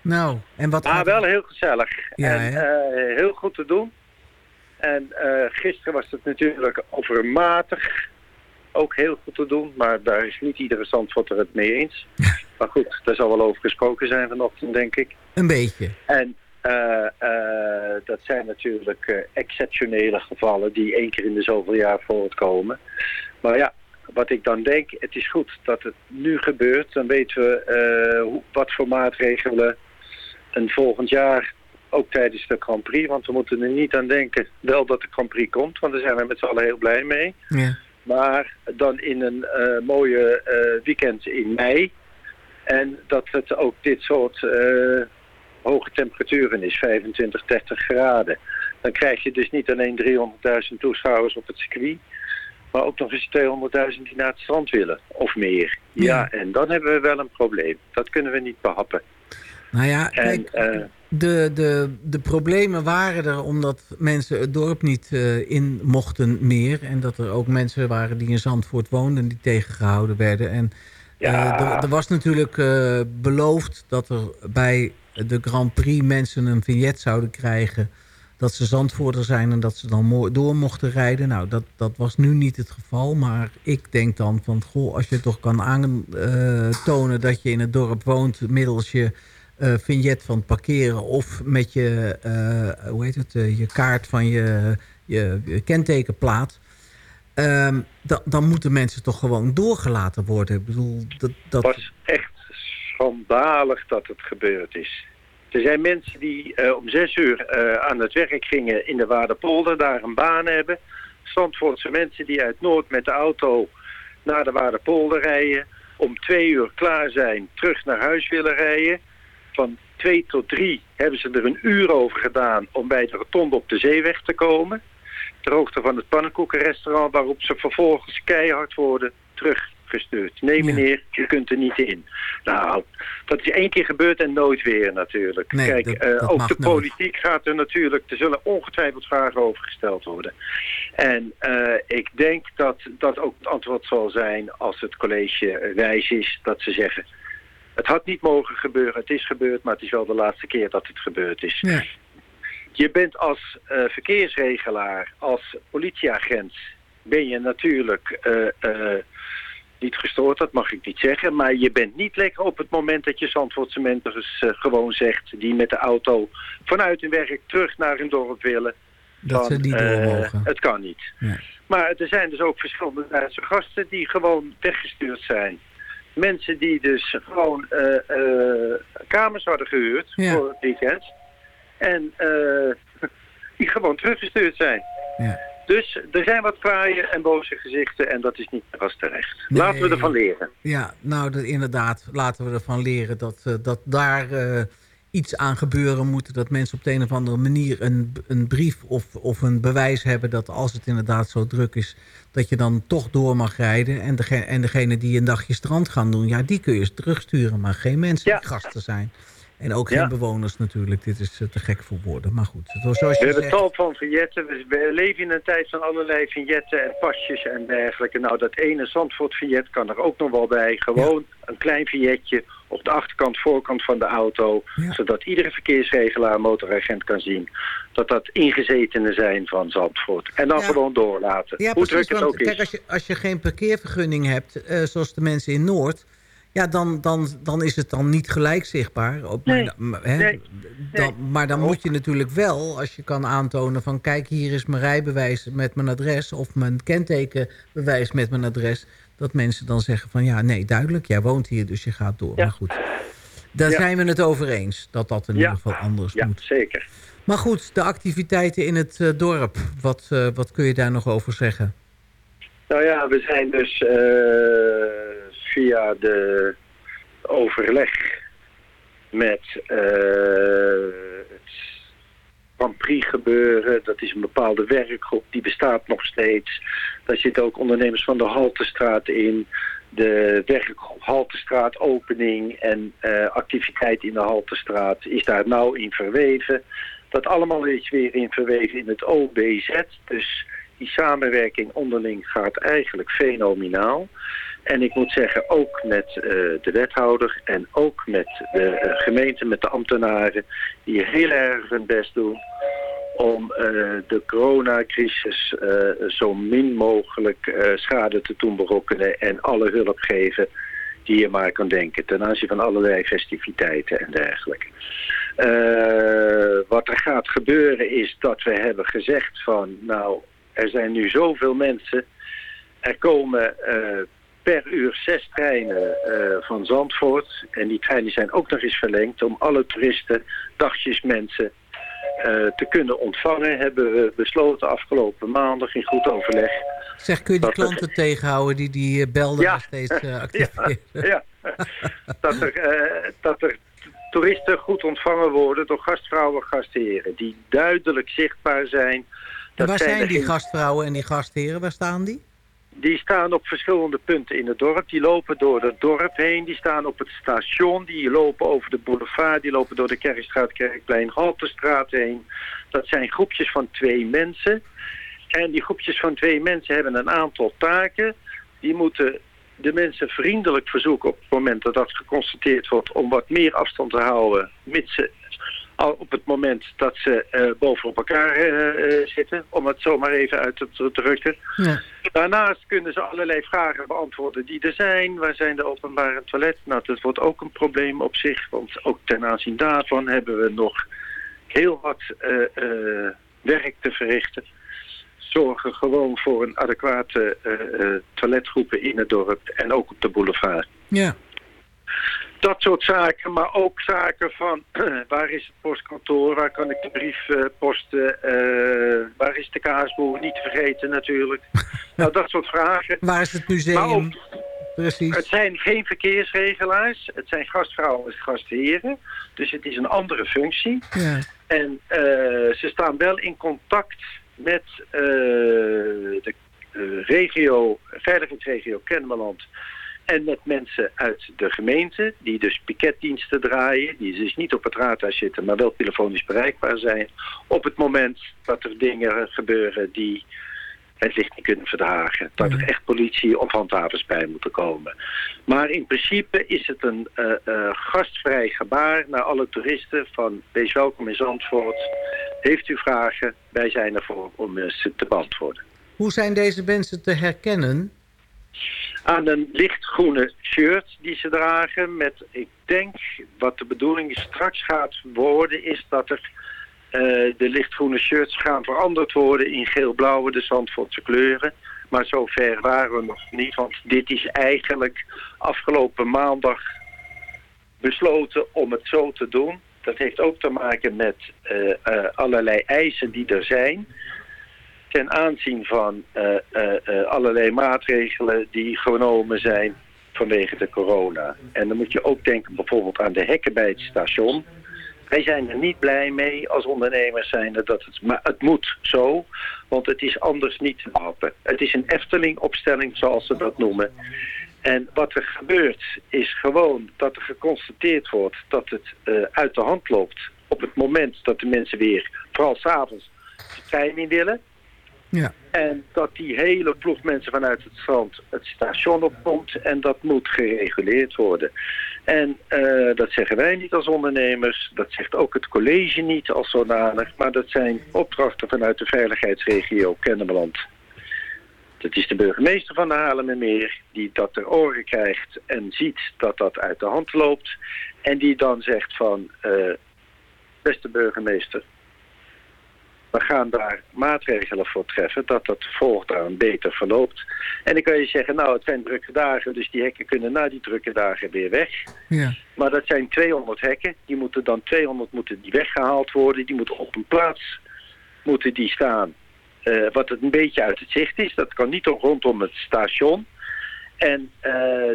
Speaker 4: Nou, en wat...
Speaker 10: Maar wel heel gezellig.
Speaker 4: Ja,
Speaker 10: en, heel goed te doen. En eh, gisteren was het natuurlijk overmatig. Ook heel goed te doen, maar daar is niet iedere zandvoorter het mee eens. maar goed, daar zal wel over gesproken zijn vanochtend, denk ik.
Speaker 4: Een beetje.
Speaker 10: En eh, eh, dat zijn natuurlijk exceptionele gevallen die één keer in de zoveel jaar voortkomen. Maar ja, wat ik dan denk, het is goed dat het nu gebeurt. Dan weten we wat voor maatregelen een volgend jaar ook tijdens de Grand Prix. Want we moeten er niet aan denken, wel dat de Grand Prix komt, want daar zijn we met z'n allen heel blij mee.
Speaker 4: Ja.
Speaker 10: Maar dan in een eh, mooie eh, weekend in mei. En dat het ook dit soort eh, hoge temperaturen is, 25, 30 graden. Dan krijg je dus niet alleen 300.000 toeschouwers op het circuit. Maar ook nog eens 200.000 die naar het strand willen. Of meer. Ja. en dan hebben we wel een probleem. Dat kunnen we niet behappen.
Speaker 4: Nou ja,
Speaker 10: En,
Speaker 4: kijk, de, de, de problemen waren er omdat mensen het dorp niet eh, in mochten meer. En dat er ook mensen waren die in Zandvoort woonden die tegengehouden werden. En eh,
Speaker 10: Ja.
Speaker 4: er, er was natuurlijk eh, beloofd dat er bij de Grand Prix mensen een vignet zouden krijgen. Dat ze Zandvoorter zijn en dat ze dan door mochten rijden. Nou, dat, dat was nu niet het geval. Maar ik denk dan van, goh, als je toch kan aantonen dat je in het dorp woont... middels je eh, vignet van parkeren of met je, eh, hoe heet het, eh, je kaart van je, je, kentekenplaat... ehm, da- dan moeten mensen toch gewoon doorgelaten worden. Ik bedoel, dat... dat
Speaker 10: Het was echt schandalig dat het gebeurd is. Er zijn mensen die om zes uur aan het werk gingen in de Waardepolder, daar een baan hebben. Zandvoortse mensen die uit Noord met de auto naar de Waardepolder rijden. Om twee uur klaar zijn, terug naar huis willen rijden. Van twee tot drie hebben ze er een uur over gedaan om bij de rotonde op de zeeweg te komen. Ter hoogte van het pannenkoekenrestaurant waarop ze vervolgens keihard worden teruggestuurd. Nee meneer, je kunt er niet in. Nou, dat is één keer gebeurd en nooit weer natuurlijk.
Speaker 4: Nee,
Speaker 10: Kijk,
Speaker 4: dat-
Speaker 10: eh, ook de
Speaker 4: nooit.
Speaker 10: politiek gaat er natuurlijk, er zullen ongetwijfeld vragen over gesteld worden. En eh, ik denk dat dat ook het antwoord zal zijn als het college wijs is, dat ze zeggen... Het had niet mogen gebeuren, het is gebeurd, maar het is wel de laatste keer dat het gebeurd is.
Speaker 4: Ja.
Speaker 10: Je bent als eh, verkeersregelaar, als politieagent, ben je natuurlijk eh, eh, niet gestoord, dat mag ik niet zeggen. Maar je bent niet lekker op het moment dat je Zandvoortse mensen eh, gewoon zegt... die met de auto vanuit hun werk terug naar hun dorp willen.
Speaker 4: Dat ze niet door mogen.
Speaker 10: Het kan niet.
Speaker 4: Ja.
Speaker 10: Maar er zijn dus ook verschillende Duitse gasten die gewoon weggestuurd zijn. Mensen die dus gewoon eh, eh, kamers hadden gehuurd
Speaker 4: Ja.
Speaker 10: voor het weekend. En eh, die gewoon teruggestuurd zijn.
Speaker 4: Ja.
Speaker 10: Dus er zijn wat kwaaie en boze gezichten en dat is niet pas terecht.
Speaker 4: Nee.
Speaker 10: Laten we ervan leren.
Speaker 4: Ja, nou inderdaad, laten we ervan leren dat, dat daar iets aan gebeuren moet. Dat mensen op de een of andere manier een, een brief of, of een bewijs hebben... dat als het inderdaad zo druk is, dat je dan toch door mag rijden. En, degene, en degene die een dagje strand gaan doen, ja, die kun je terugsturen. Maar geen mensen die gasten zijn. En ook geen bewoners natuurlijk. Dit is eh, te gek voor woorden. Maar goed, zoals je
Speaker 10: We hebben
Speaker 4: zegt...
Speaker 10: tal van vignetten. We, leven in een tijd van allerlei vignetten en pasjes en dergelijke. Nou, dat ene Zandvoort vignet kan er ook nog wel bij. Gewoon een klein vignetje op de achterkant, voorkant van de auto. Zodat iedere verkeersregelaar, motoragent kan zien dat dat ingezetenen zijn van Zandvoort. En dan
Speaker 4: Ja.
Speaker 10: gewoon doorlaten.
Speaker 4: Ja,
Speaker 10: Hoe
Speaker 4: precies.
Speaker 10: druk het
Speaker 4: want
Speaker 10: ook is.
Speaker 4: Kijk, als je, als je geen parkeervergunning hebt, eh, zoals de mensen in Noord... Ja, dan, dan, dan is het dan niet gelijk zichtbaar. Op
Speaker 10: Nee.
Speaker 4: mijn- m- hè?
Speaker 10: Nee.
Speaker 4: Dan, maar dan moet je natuurlijk wel, als je kan aantonen van... kijk, hier is mijn rijbewijs met mijn adres... of mijn kentekenbewijs met mijn adres... dat mensen dan zeggen van ja, nee, duidelijk, jij woont hier, dus je gaat door. Maar goed, daar
Speaker 10: Ja.
Speaker 4: zijn we het over eens, dat dat in
Speaker 10: Ja.
Speaker 4: ieder geval anders
Speaker 10: Ja,
Speaker 4: moet.
Speaker 10: zeker.
Speaker 4: Maar goed, de activiteiten in het eh, dorp, wat, eh, wat kun je daar nog over zeggen?
Speaker 10: Nou ja, we zijn dus eh, via de overleg met eh, het Grand Prix gebeuren. Dat is een bepaalde werkgroep, die bestaat nog steeds. Daar zitten ook ondernemers van de Haltestraat in. De werkgroep Haltestraat opening en eh, activiteit in de Haltestraat is daar nauw in verweven. Dat allemaal is weer in verweven in het OBZ. Dus die samenwerking onderling gaat eigenlijk fenomenaal. En ik moet zeggen, ook met eh, de wethouder en ook met de eh, gemeente, met de ambtenaren... die heel erg hun best doen om eh, de coronacrisis zo min mogelijk schade te doen berokkenen... en alle hulp geven die je maar kan denken. Ten aanzien van allerlei festiviteiten en dergelijke. Wat er gaat gebeuren is dat we hebben gezegd van... nou, er zijn nu zoveel mensen. Er komen eh, per uur zes treinen eh, van Zandvoort. En die treinen zijn ook nog eens verlengd om alle toeristen, dagjes mensen eh, te kunnen ontvangen. Hebben we besloten afgelopen maandag in goed overleg.
Speaker 4: Zeg, kun je die klanten tegenhouden die die belden
Speaker 10: Ja.
Speaker 4: nog steeds activeren?
Speaker 10: ja, dat, er, dat er toeristen goed ontvangen worden door gastvrouwen, gastheren. Die duidelijk zichtbaar zijn. Dat
Speaker 4: waar zijn die gastvrouwen en die gastheren? Waar staan die?
Speaker 10: Die staan op verschillende punten in het dorp. Die lopen door het dorp heen. Die staan op het station. Die lopen over de boulevard. Die lopen door de Kerkstraat, Kerkplein, Haltestraat heen. Dat zijn groepjes van twee mensen. En die groepjes van twee mensen hebben een aantal taken. Die moeten de mensen vriendelijk verzoeken op het moment dat dat geconstateerd wordt... om wat meer afstand te houden, mits ze al op het moment dat ze eh, boven op elkaar eh, eh, zitten... om het zomaar even uit te drukken.
Speaker 4: Ja.
Speaker 10: Daarnaast kunnen ze allerlei vragen beantwoorden die er zijn. Waar zijn de openbare toiletten? Nou, dat wordt ook een probleem op zich. Want ook ten aanzien daarvan hebben we nog heel wat werk te verrichten. Zorgen gewoon voor een adequate toiletgroepen in het dorp en ook op de boulevard.
Speaker 4: Ja.
Speaker 10: Dat soort zaken, maar ook zaken van waar is het postkantoor, waar kan ik de brief eh, posten, eh, waar is de kaasboer, niet te vergeten natuurlijk. nou, dat soort vragen.
Speaker 4: Waar is het museum?
Speaker 10: ook,
Speaker 4: Precies.
Speaker 10: het zijn geen verkeersregelaars, het zijn gastvrouwen en gastheren. Dus het is een andere functie.
Speaker 4: Ja.
Speaker 10: En eh, ze staan wel in contact met de regio, veiligheidsregio Kennemerland. En met mensen uit de gemeente, die dus piketdiensten draaien. Die dus niet op het raadhuis zitten, maar wel telefonisch bereikbaar zijn. Op het moment dat er dingen gebeuren die het licht niet kunnen verdragen. Dat er echt politie of handhavers bij moeten komen. Maar in principe is het een eh, eh, gastvrij gebaar naar alle toeristen van wees welkom in Zandvoort. Heeft u vragen? Wij zijn ervoor om ze te beantwoorden.
Speaker 4: Hoe zijn deze mensen te herkennen?
Speaker 10: Aan een lichtgroene shirt die ze dragen met, ik denk, wat de bedoeling straks gaat worden, is dat er eh, de lichtgroene shirts gaan veranderd worden in geel-blauwe, de Zandvoortse kleuren. Maar zover waren we nog niet, want dit is eigenlijk afgelopen maandag besloten om het zo te doen. Dat heeft ook te maken met eh, eh, allerlei eisen die er zijn ten aanzien van eh, eh, eh, allerlei maatregelen die genomen zijn vanwege de corona. En dan moet je ook denken bijvoorbeeld aan de hekken bij het station. Wij zijn er niet blij mee als ondernemers zijn dat het, maar het moet zo, want het is anders niet te. Het is een Efteling-opstelling zoals ze dat noemen. En wat er gebeurt is gewoon dat er geconstateerd wordt dat het uit de hand loopt op het moment dat de mensen weer, vooral s'avonds, trein in willen.
Speaker 4: Ja.
Speaker 10: En dat die hele ploeg mensen vanuit het strand het station opkomt en dat moet gereguleerd worden. En eh, dat zeggen wij niet als ondernemers, dat zegt ook het college niet als zodanig, maar dat zijn opdrachten vanuit de veiligheidsregio Kennemerland. Dat is de burgemeester van de Haarlemmermeer die dat ter oren krijgt en ziet dat dat uit de hand loopt. En die dan zegt van, eh, beste burgemeester, we gaan daar maatregelen voor treffen, dat dat voortaan beter verloopt. En dan kan je zeggen, nou het zijn drukke dagen, dus die hekken kunnen na die drukke dagen weer weg.
Speaker 4: Ja.
Speaker 10: Maar dat zijn 200 hekken, die moeten dan 200 moeten die weggehaald worden, die moeten op een plaats moeten die staan. eh, wat het een beetje uit het zicht is, dat kan niet rondom het station. En eh,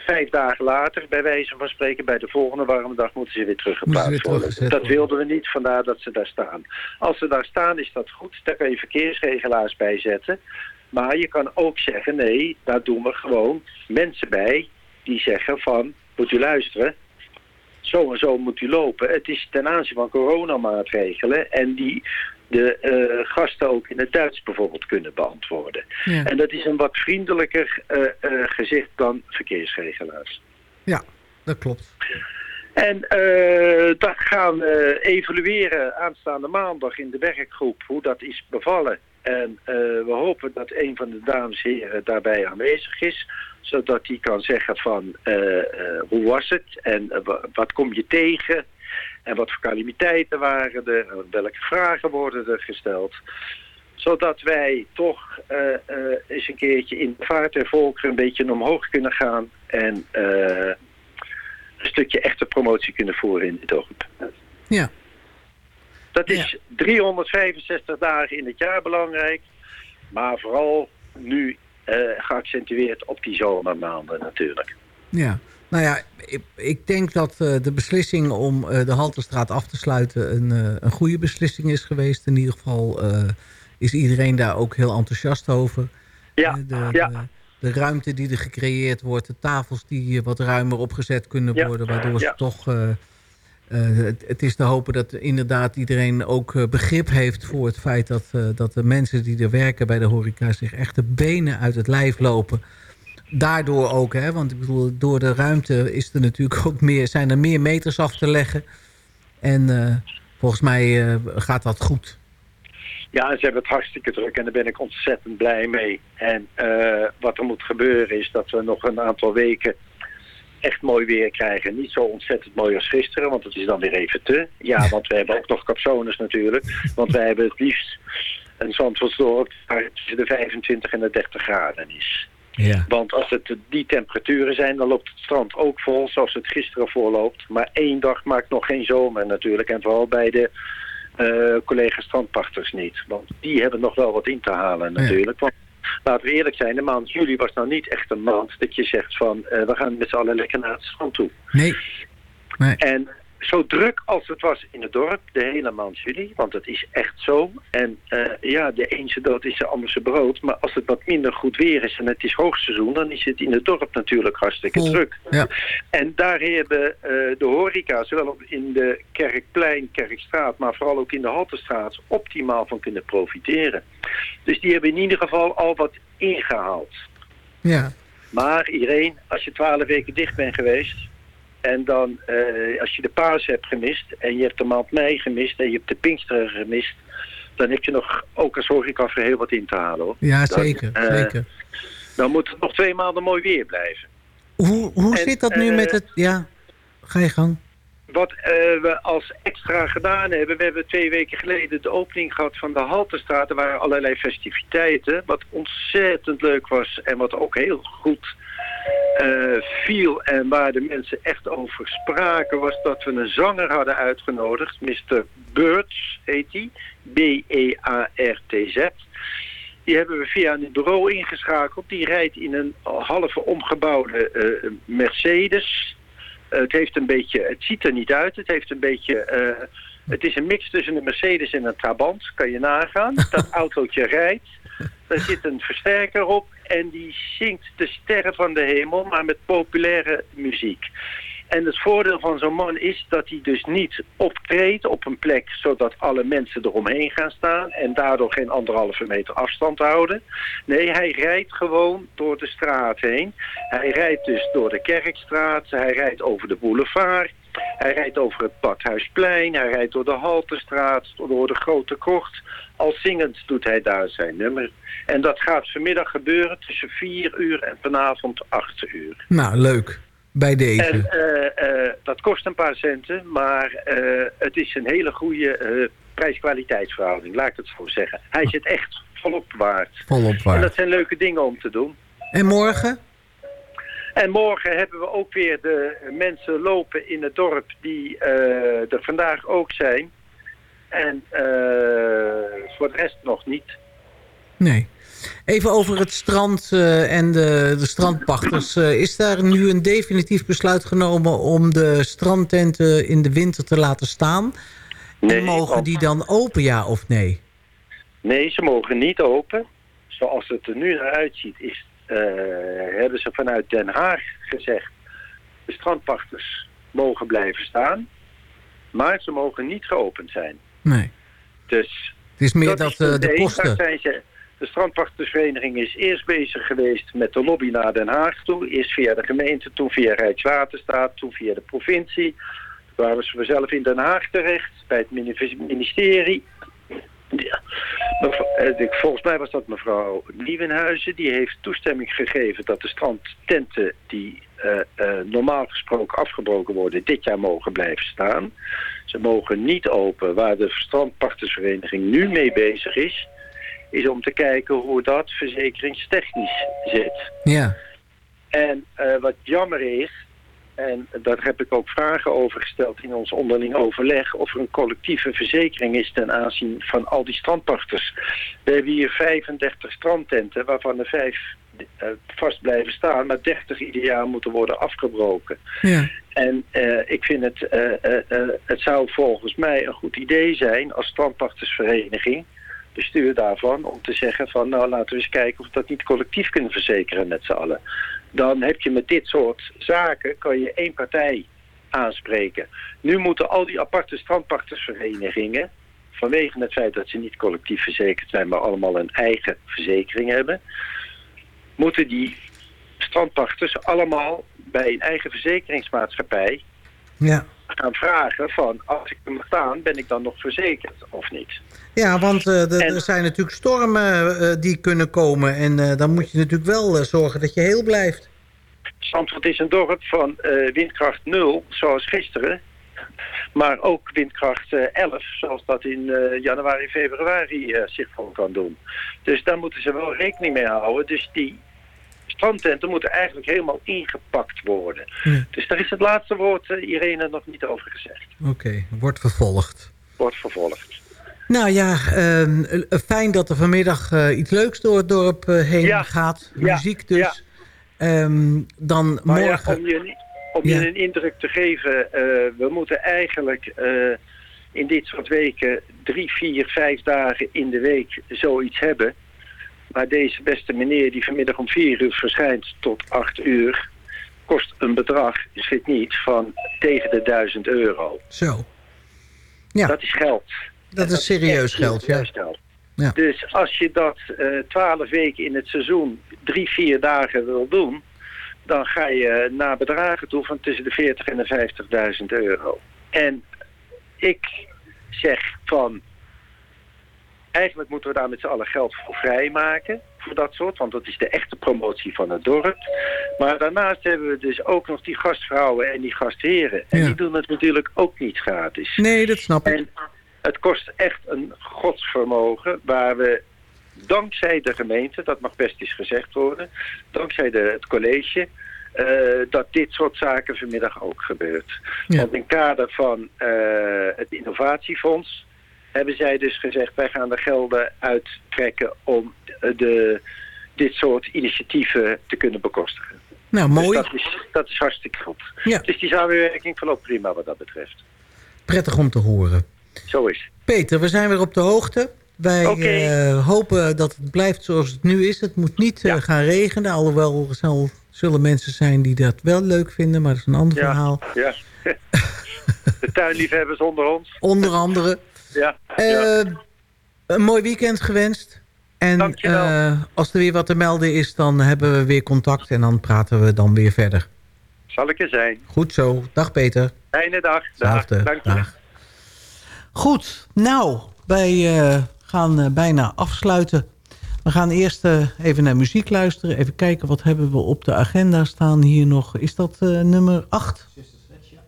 Speaker 10: vijf dagen later, bij wijze van spreken, bij de volgende warme dag moeten ze weer teruggeplaatst worden. Dat wilden we niet, vandaar dat ze daar staan. Als ze daar staan is dat goed, daar kan je verkeersregelaars bij zetten. Maar je kan ook zeggen, nee, daar doen we gewoon mensen bij die zeggen van, moet u luisteren, zo en zo moet u lopen. Het is ten aanzien van coronamaatregelen en die de eh, gasten ook in het Duits bijvoorbeeld kunnen beantwoorden.
Speaker 4: Ja.
Speaker 10: En dat is een wat vriendelijker eh, eh, gezicht dan verkeersregelaars.
Speaker 4: ja, dat klopt.
Speaker 10: En dat gaan we evalueren aanstaande maandag in de werkgroep hoe dat is bevallen. En we hopen dat een van de dames en heren daarbij aanwezig is. Zodat hij kan zeggen van hoe was het en wa- wat kom je tegen. En wat voor calamiteiten waren er. En welke vragen worden er gesteld. Zodat wij toch eh, eh, eens een keertje in de vaart der volkeren een beetje omhoog kunnen gaan. En eh, een stukje echte promotie kunnen voeren in het dorp.
Speaker 4: Ja.
Speaker 10: Dat is 365 dagen in het jaar belangrijk. Maar vooral nu geaccentueerd op die zomermaanden natuurlijk.
Speaker 4: Ja, nou ja, ik, ik denk dat eh, de beslissing om eh, de Halterstraat af te sluiten een, eh, een goede beslissing is geweest. In ieder geval is iedereen daar ook heel enthousiast over.
Speaker 10: Ja,
Speaker 4: de,
Speaker 10: ja.
Speaker 4: de, ruimte die er gecreëerd wordt, de tafels die wat ruimer opgezet kunnen
Speaker 10: Ja,
Speaker 4: worden, waardoor ze
Speaker 10: ja.
Speaker 4: toch... het, het is te hopen dat inderdaad iedereen ook begrip heeft voor het feit dat, dat de mensen die er werken bij de horeca zich echt de benen uit het lijf lopen. Daardoor ook, hè, want ik bedoel, door de ruimte is er natuurlijk ook meer, zijn er meer meters af te leggen. En eh, volgens mij eh, gaat dat goed.
Speaker 10: Ja, ze hebben het hartstikke druk en daar ben ik ontzettend blij mee. En eh, wat er moet gebeuren is dat we nog een aantal weken echt mooi weer krijgen. Niet zo ontzettend mooi als gisteren, want het is dan weer even te. Ja, want we hebben ook nog capsones natuurlijk. Want wij hebben het liefst een Zandvoortsdorp waar het tussen de 25 en de 30 graden is.
Speaker 4: Ja.
Speaker 10: Want als het die temperaturen zijn, dan loopt het strand ook vol zoals het gisteren voorloopt. Maar één dag maakt nog geen zomer natuurlijk. En vooral bij de eh collega strandpachters niet. Want die hebben nog wel wat in te halen natuurlijk. Want laten we eerlijk zijn, de maand juli was nou niet echt een maand dat je zegt van eh, we gaan met z'n allen lekker naar het strand toe.
Speaker 4: Nee. nee.
Speaker 10: En zo druk als het was in het dorp, de hele maand juli, want het is echt zo. En eh, ja, de een zijn dood is de ander zijn brood. Maar als het wat minder goed weer is en het is hoogseizoen, dan is het in het dorp natuurlijk hartstikke
Speaker 4: Vol.
Speaker 10: druk.
Speaker 4: Ja.
Speaker 10: En daar hebben eh, de horeca, zowel op in de Kerkplein, Kerkstraat, maar vooral ook in de Haltestraat, optimaal van kunnen profiteren. Dus die hebben in ieder geval al wat ingehaald.
Speaker 4: Ja.
Speaker 10: Maar iedereen, als je twaalf weken dicht bent geweest... en dan eh, als je de paas hebt gemist... en je hebt de maand mei gemist... en je hebt de Pinksteren gemist... dan heb je nog ook als horeca voor heel wat in te halen. Hoor.
Speaker 4: Ja,
Speaker 10: Dan,
Speaker 4: zeker.
Speaker 10: eh,
Speaker 4: zeker.
Speaker 10: Dan moet het nog twee maanden mooi weer blijven.
Speaker 4: Hoe, hoe
Speaker 10: en,
Speaker 4: zit dat nu
Speaker 10: eh,
Speaker 4: met het... Ja, ga je gang.
Speaker 10: Wat eh, we als extra gedaan hebben, we hebben twee weken geleden de opening gehad van de Haltestraat. Er waren allerlei festiviteiten, wat ontzettend leuk was en wat ook heel goed eh, viel. En waar de mensen echt over spraken was dat we een zanger hadden uitgenodigd. Mr. Birds heet hij, B-E-A-R-T-Z. Die hebben we via een bureau ingeschakeld. Die rijdt in een halve omgebouwde eh, Mercedes. Eh, het heeft een beetje, het ziet er niet uit. Het heeft een beetje, eh, het is een mix tussen een Mercedes en een Trabant. Kan je nagaan. Dat autootje rijdt. Daar zit een versterker op en die zingt de sterren van de hemel, maar met populaire muziek. En het voordeel van zo'n man is dat hij dus niet optreedt op een plek zodat alle mensen eromheen gaan staan en daardoor geen anderhalve meter afstand houden. Nee, hij rijdt gewoon door de straat heen. Hij rijdt dus door de Kerkstraat, hij rijdt over de boulevard, hij rijdt over het Badhuisplein, hij rijdt door de Haltestraat, door de Grote Krocht. Al zingend doet hij daar zijn nummer. En dat gaat vanmiddag gebeuren tussen 4 uur en vanavond 8 uur.
Speaker 4: Nou, leuk. Bij deze.
Speaker 10: En eh, eh, dat kost een paar centen, maar eh, het is een hele goede prijs-kwaliteitsverhouding, laat ik het zo zeggen. Hij zit echt volop waard.
Speaker 4: Volop
Speaker 10: En
Speaker 4: waar.
Speaker 10: dat zijn leuke dingen om te doen.
Speaker 4: En morgen?
Speaker 10: En morgen hebben we ook weer de mensen lopen in het dorp die er vandaag ook zijn. En eh, voor de rest nog niet.
Speaker 4: Nee. Even over het strand eh, en de, de strandpachters. Eh, is daar nu een definitief besluit genomen om de strandtenten in de winter te laten staan? en mogen die dan open, ja of nee?
Speaker 10: Nee, ze mogen niet open. Zoals het er nu naar uitziet, is, eh, hebben ze vanuit Den Haag gezegd... de strandpachters mogen blijven staan, maar ze mogen niet geopend zijn.
Speaker 4: Nee.
Speaker 10: Dus
Speaker 4: Het is meer dat,
Speaker 10: is
Speaker 4: de kosten...
Speaker 10: Daar zijn ze, de strandpachtersvereniging is eerst bezig geweest met de lobby naar Den Haag toe. Eerst via de gemeente, toen via Rijkswaterstaat, toen via de provincie. Toen waren ze zelf in Den Haag terecht, bij het mini- ministerie. Eh, Volgens mij was dat mevrouw Nieuwenhuizen. Die heeft toestemming gegeven dat de strandtenten die eh, eh, normaal gesproken afgebroken worden... dit jaar mogen blijven staan. Ze mogen niet open. Waar de strandpachtersvereniging nu mee bezig is... is om te kijken hoe dat verzekeringstechnisch zit.
Speaker 4: Ja.
Speaker 10: En eh, wat jammer is, en daar heb ik ook vragen over gesteld in ons onderling overleg, of er een collectieve verzekering is ten aanzien van al die strandpachters. We hebben hier 35 strandtenten, waarvan er vijf eh, vast blijven staan, maar 30 ieder jaar moeten worden afgebroken.
Speaker 4: Ja.
Speaker 10: En eh, ik vind het, het zou volgens mij een goed idee zijn als strandpachtersvereniging, bestuur daarvan, om te zeggen van nou laten we eens kijken of we dat niet collectief kunnen verzekeren met z'n allen. Dan heb je met dit soort zaken, kan je één partij aanspreken. Nu moeten al die aparte strandpachtersverenigingen, vanwege het feit dat ze niet collectief verzekerd zijn, maar allemaal een eigen verzekering hebben, moeten die strandpachters allemaal bij een eigen verzekeringsmaatschappij
Speaker 4: Ja.
Speaker 10: Gaan vragen van als ik er mag staan, ben ik dan nog verzekerd of niet?
Speaker 4: Ja, want eh, er- er zijn natuurlijk stormen eh, die kunnen komen. En eh, dan moet je natuurlijk wel eh, zorgen dat je heel blijft.
Speaker 10: Zandvoort is een dorp van eh, windkracht 0, zoals gisteren. Maar ook windkracht eh, 11, zoals dat in eh, januari, februari eh, zich voor kan doen. Dus daar moeten ze wel rekening mee houden. Dus die strandtenten moeten eigenlijk helemaal ingepakt worden.
Speaker 4: Ja.
Speaker 10: Dus daar is het laatste woord, eh, Irene, nog niet over gezegd.
Speaker 4: Oké, wordt vervolgd.
Speaker 10: Wordt vervolgd.
Speaker 4: Nou ja, ehm, eh, fijn dat er vanmiddag eh, iets leuks door het dorp heen
Speaker 10: Ja.
Speaker 4: gaat.
Speaker 10: Ja.
Speaker 4: Muziek dus. Ehm, dan
Speaker 10: Maar
Speaker 4: morgen...
Speaker 10: om je, om je een indruk te geven, we moeten eigenlijk in dit soort weken drie, vier, vijf dagen in de week zoiets hebben. Maar deze beste meneer die vanmiddag om vier uur verschijnt tot acht uur, kost een bedrag, zit niet, van tegen de duizend euro.
Speaker 4: Zo. Ja.
Speaker 10: Dat is geld.
Speaker 4: Dat is serieus geld, ja.
Speaker 10: geld.
Speaker 4: Ja.
Speaker 10: Dus als je dat eh, twaalf weken in het seizoen drie, vier dagen wil doen... dan ga je naar bedragen toe van tussen de 40 en de 50.000 euro. En ik zeg van... Eigenlijk moeten we daar met z'n allen geld voor vrijmaken. Voor dat soort, want dat is de echte promotie van het dorp. Maar daarnaast hebben we dus ook nog die gastvrouwen en die gastheren. En
Speaker 4: Ja.
Speaker 10: die doen het natuurlijk ook niet gratis.
Speaker 4: Nee, dat snap ik.
Speaker 10: En het kost echt een godsvermogen waar we dankzij de gemeente, dat mag best eens gezegd worden, dankzij de, het college, eh, dat dit soort zaken vanmiddag ook gebeurt.
Speaker 4: Ja.
Speaker 10: Want in kader van eh, het innovatiefonds hebben zij dus gezegd, wij gaan de gelden uittrekken om eh, de, dit soort initiatieven te kunnen bekostigen.
Speaker 4: Nou,
Speaker 10: Dus
Speaker 4: mooi.
Speaker 10: dat, is, dat is hartstikke goed.
Speaker 4: Ja.
Speaker 10: Dus die samenwerking verloopt prima wat dat betreft.
Speaker 4: Prettig om te horen.
Speaker 10: Zo is.
Speaker 4: Peter, we zijn weer op de hoogte. Wij eh, hopen dat het blijft zoals het nu is. Het moet niet eh, gaan regenen. Alhoewel er zal, zullen mensen zijn die dat wel leuk vinden. Maar dat is een ander verhaal.
Speaker 10: Ja. De tuinliefhebbers onder ons.
Speaker 4: Onder andere.
Speaker 10: Ja.
Speaker 4: Eh, Een mooi weekend gewenst. En eh, als er weer wat te melden is, dan hebben we weer contact. En dan praten we dan weer verder.
Speaker 10: Zal ik er zijn.
Speaker 4: Goed zo. Dag Peter.
Speaker 10: Fijne dag. Dag. Dank je.
Speaker 4: Dag. Goed, nou, wij eh, gaan bijna afsluiten. We gaan eerst eh, even naar muziek luisteren. Even kijken, wat hebben we op de agenda staan hier nog. Is dat eh, nummer 8?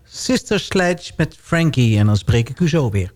Speaker 4: Sister Sledge met Frankie. En dan spreek ik u zo weer.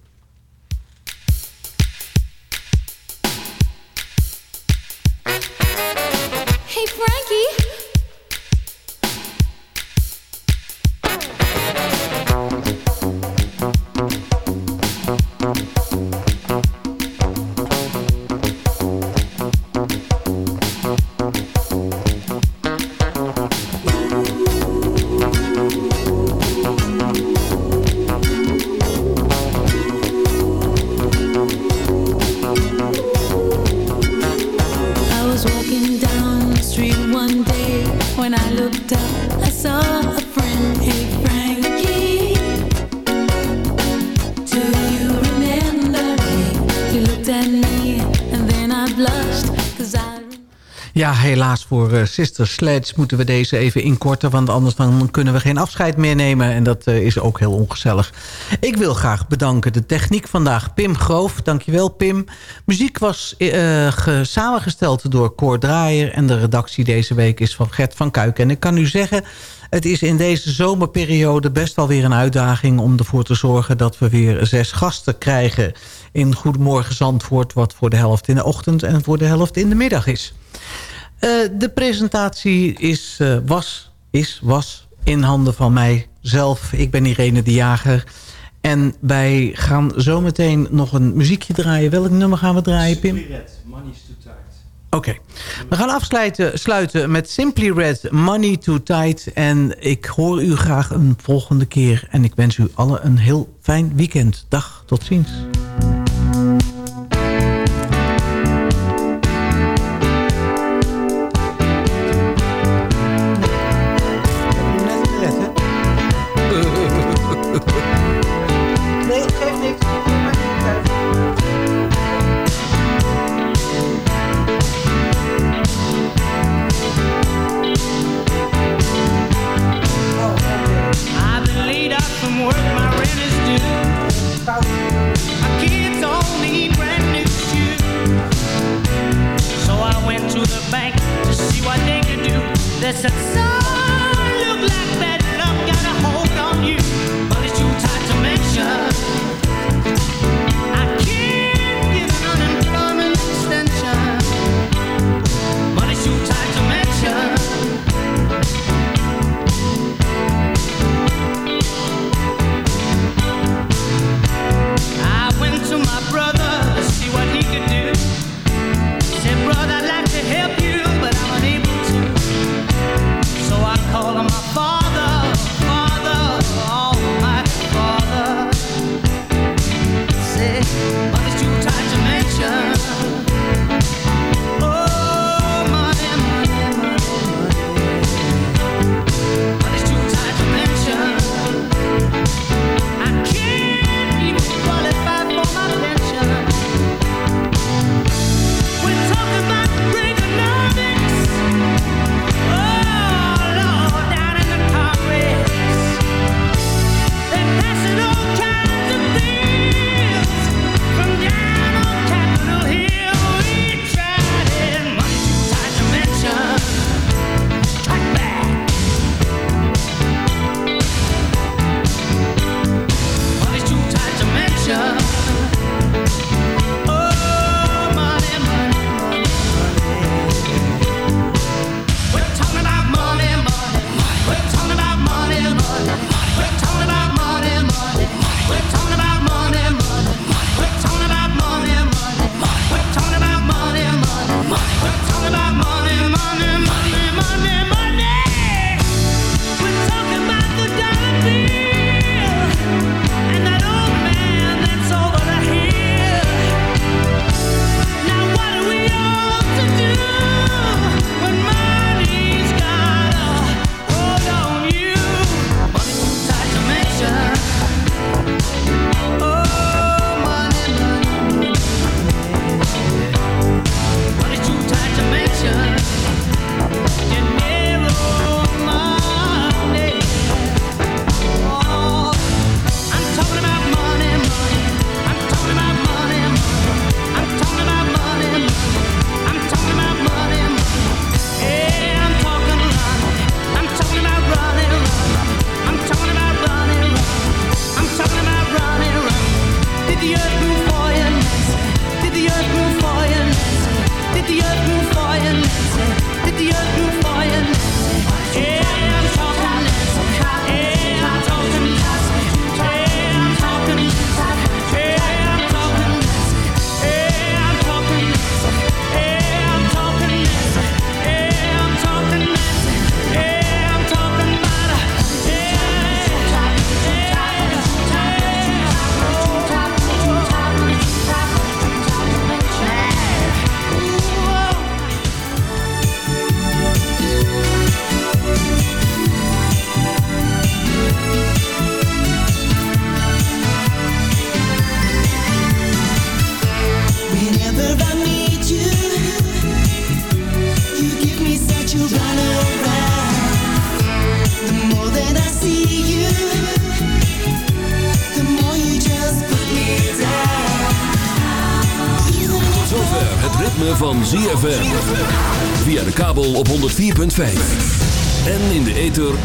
Speaker 8: Ja, helaas voor eh, Sister Sledge moeten we deze even inkorten... want anders dan kunnen we geen afscheid meer nemen. En dat eh, is ook heel ongezellig. Ik wil graag bedanken de techniek vandaag. Pim Groof, dankjewel Pim. Muziek was eh, samengesteld door Cor Draaier... en de redactie deze week is van Gert van Kuik. En ik kan u zeggen... Het is in deze zomerperiode best wel weer een uitdaging... om ervoor te zorgen dat we weer zes gasten krijgen... in Goedemorgen Zandvoort, wat voor de helft in de ochtend... en voor de helft in de middag is. Eh, de presentatie is, eh, was, is, was in handen van mijzelf. Ik ben Irene de Jager. En wij gaan zometeen nog een muziekje draaien. Welk nummer gaan we draaien, Pim? Simply Red, Money's Too Tight. Oké. We gaan afsluiten sluiten met Simply Red, Money Too Tight. En ik hoor u graag een volgende keer. En ik wens u allen een heel fijn weekend. Dag, tot ziens.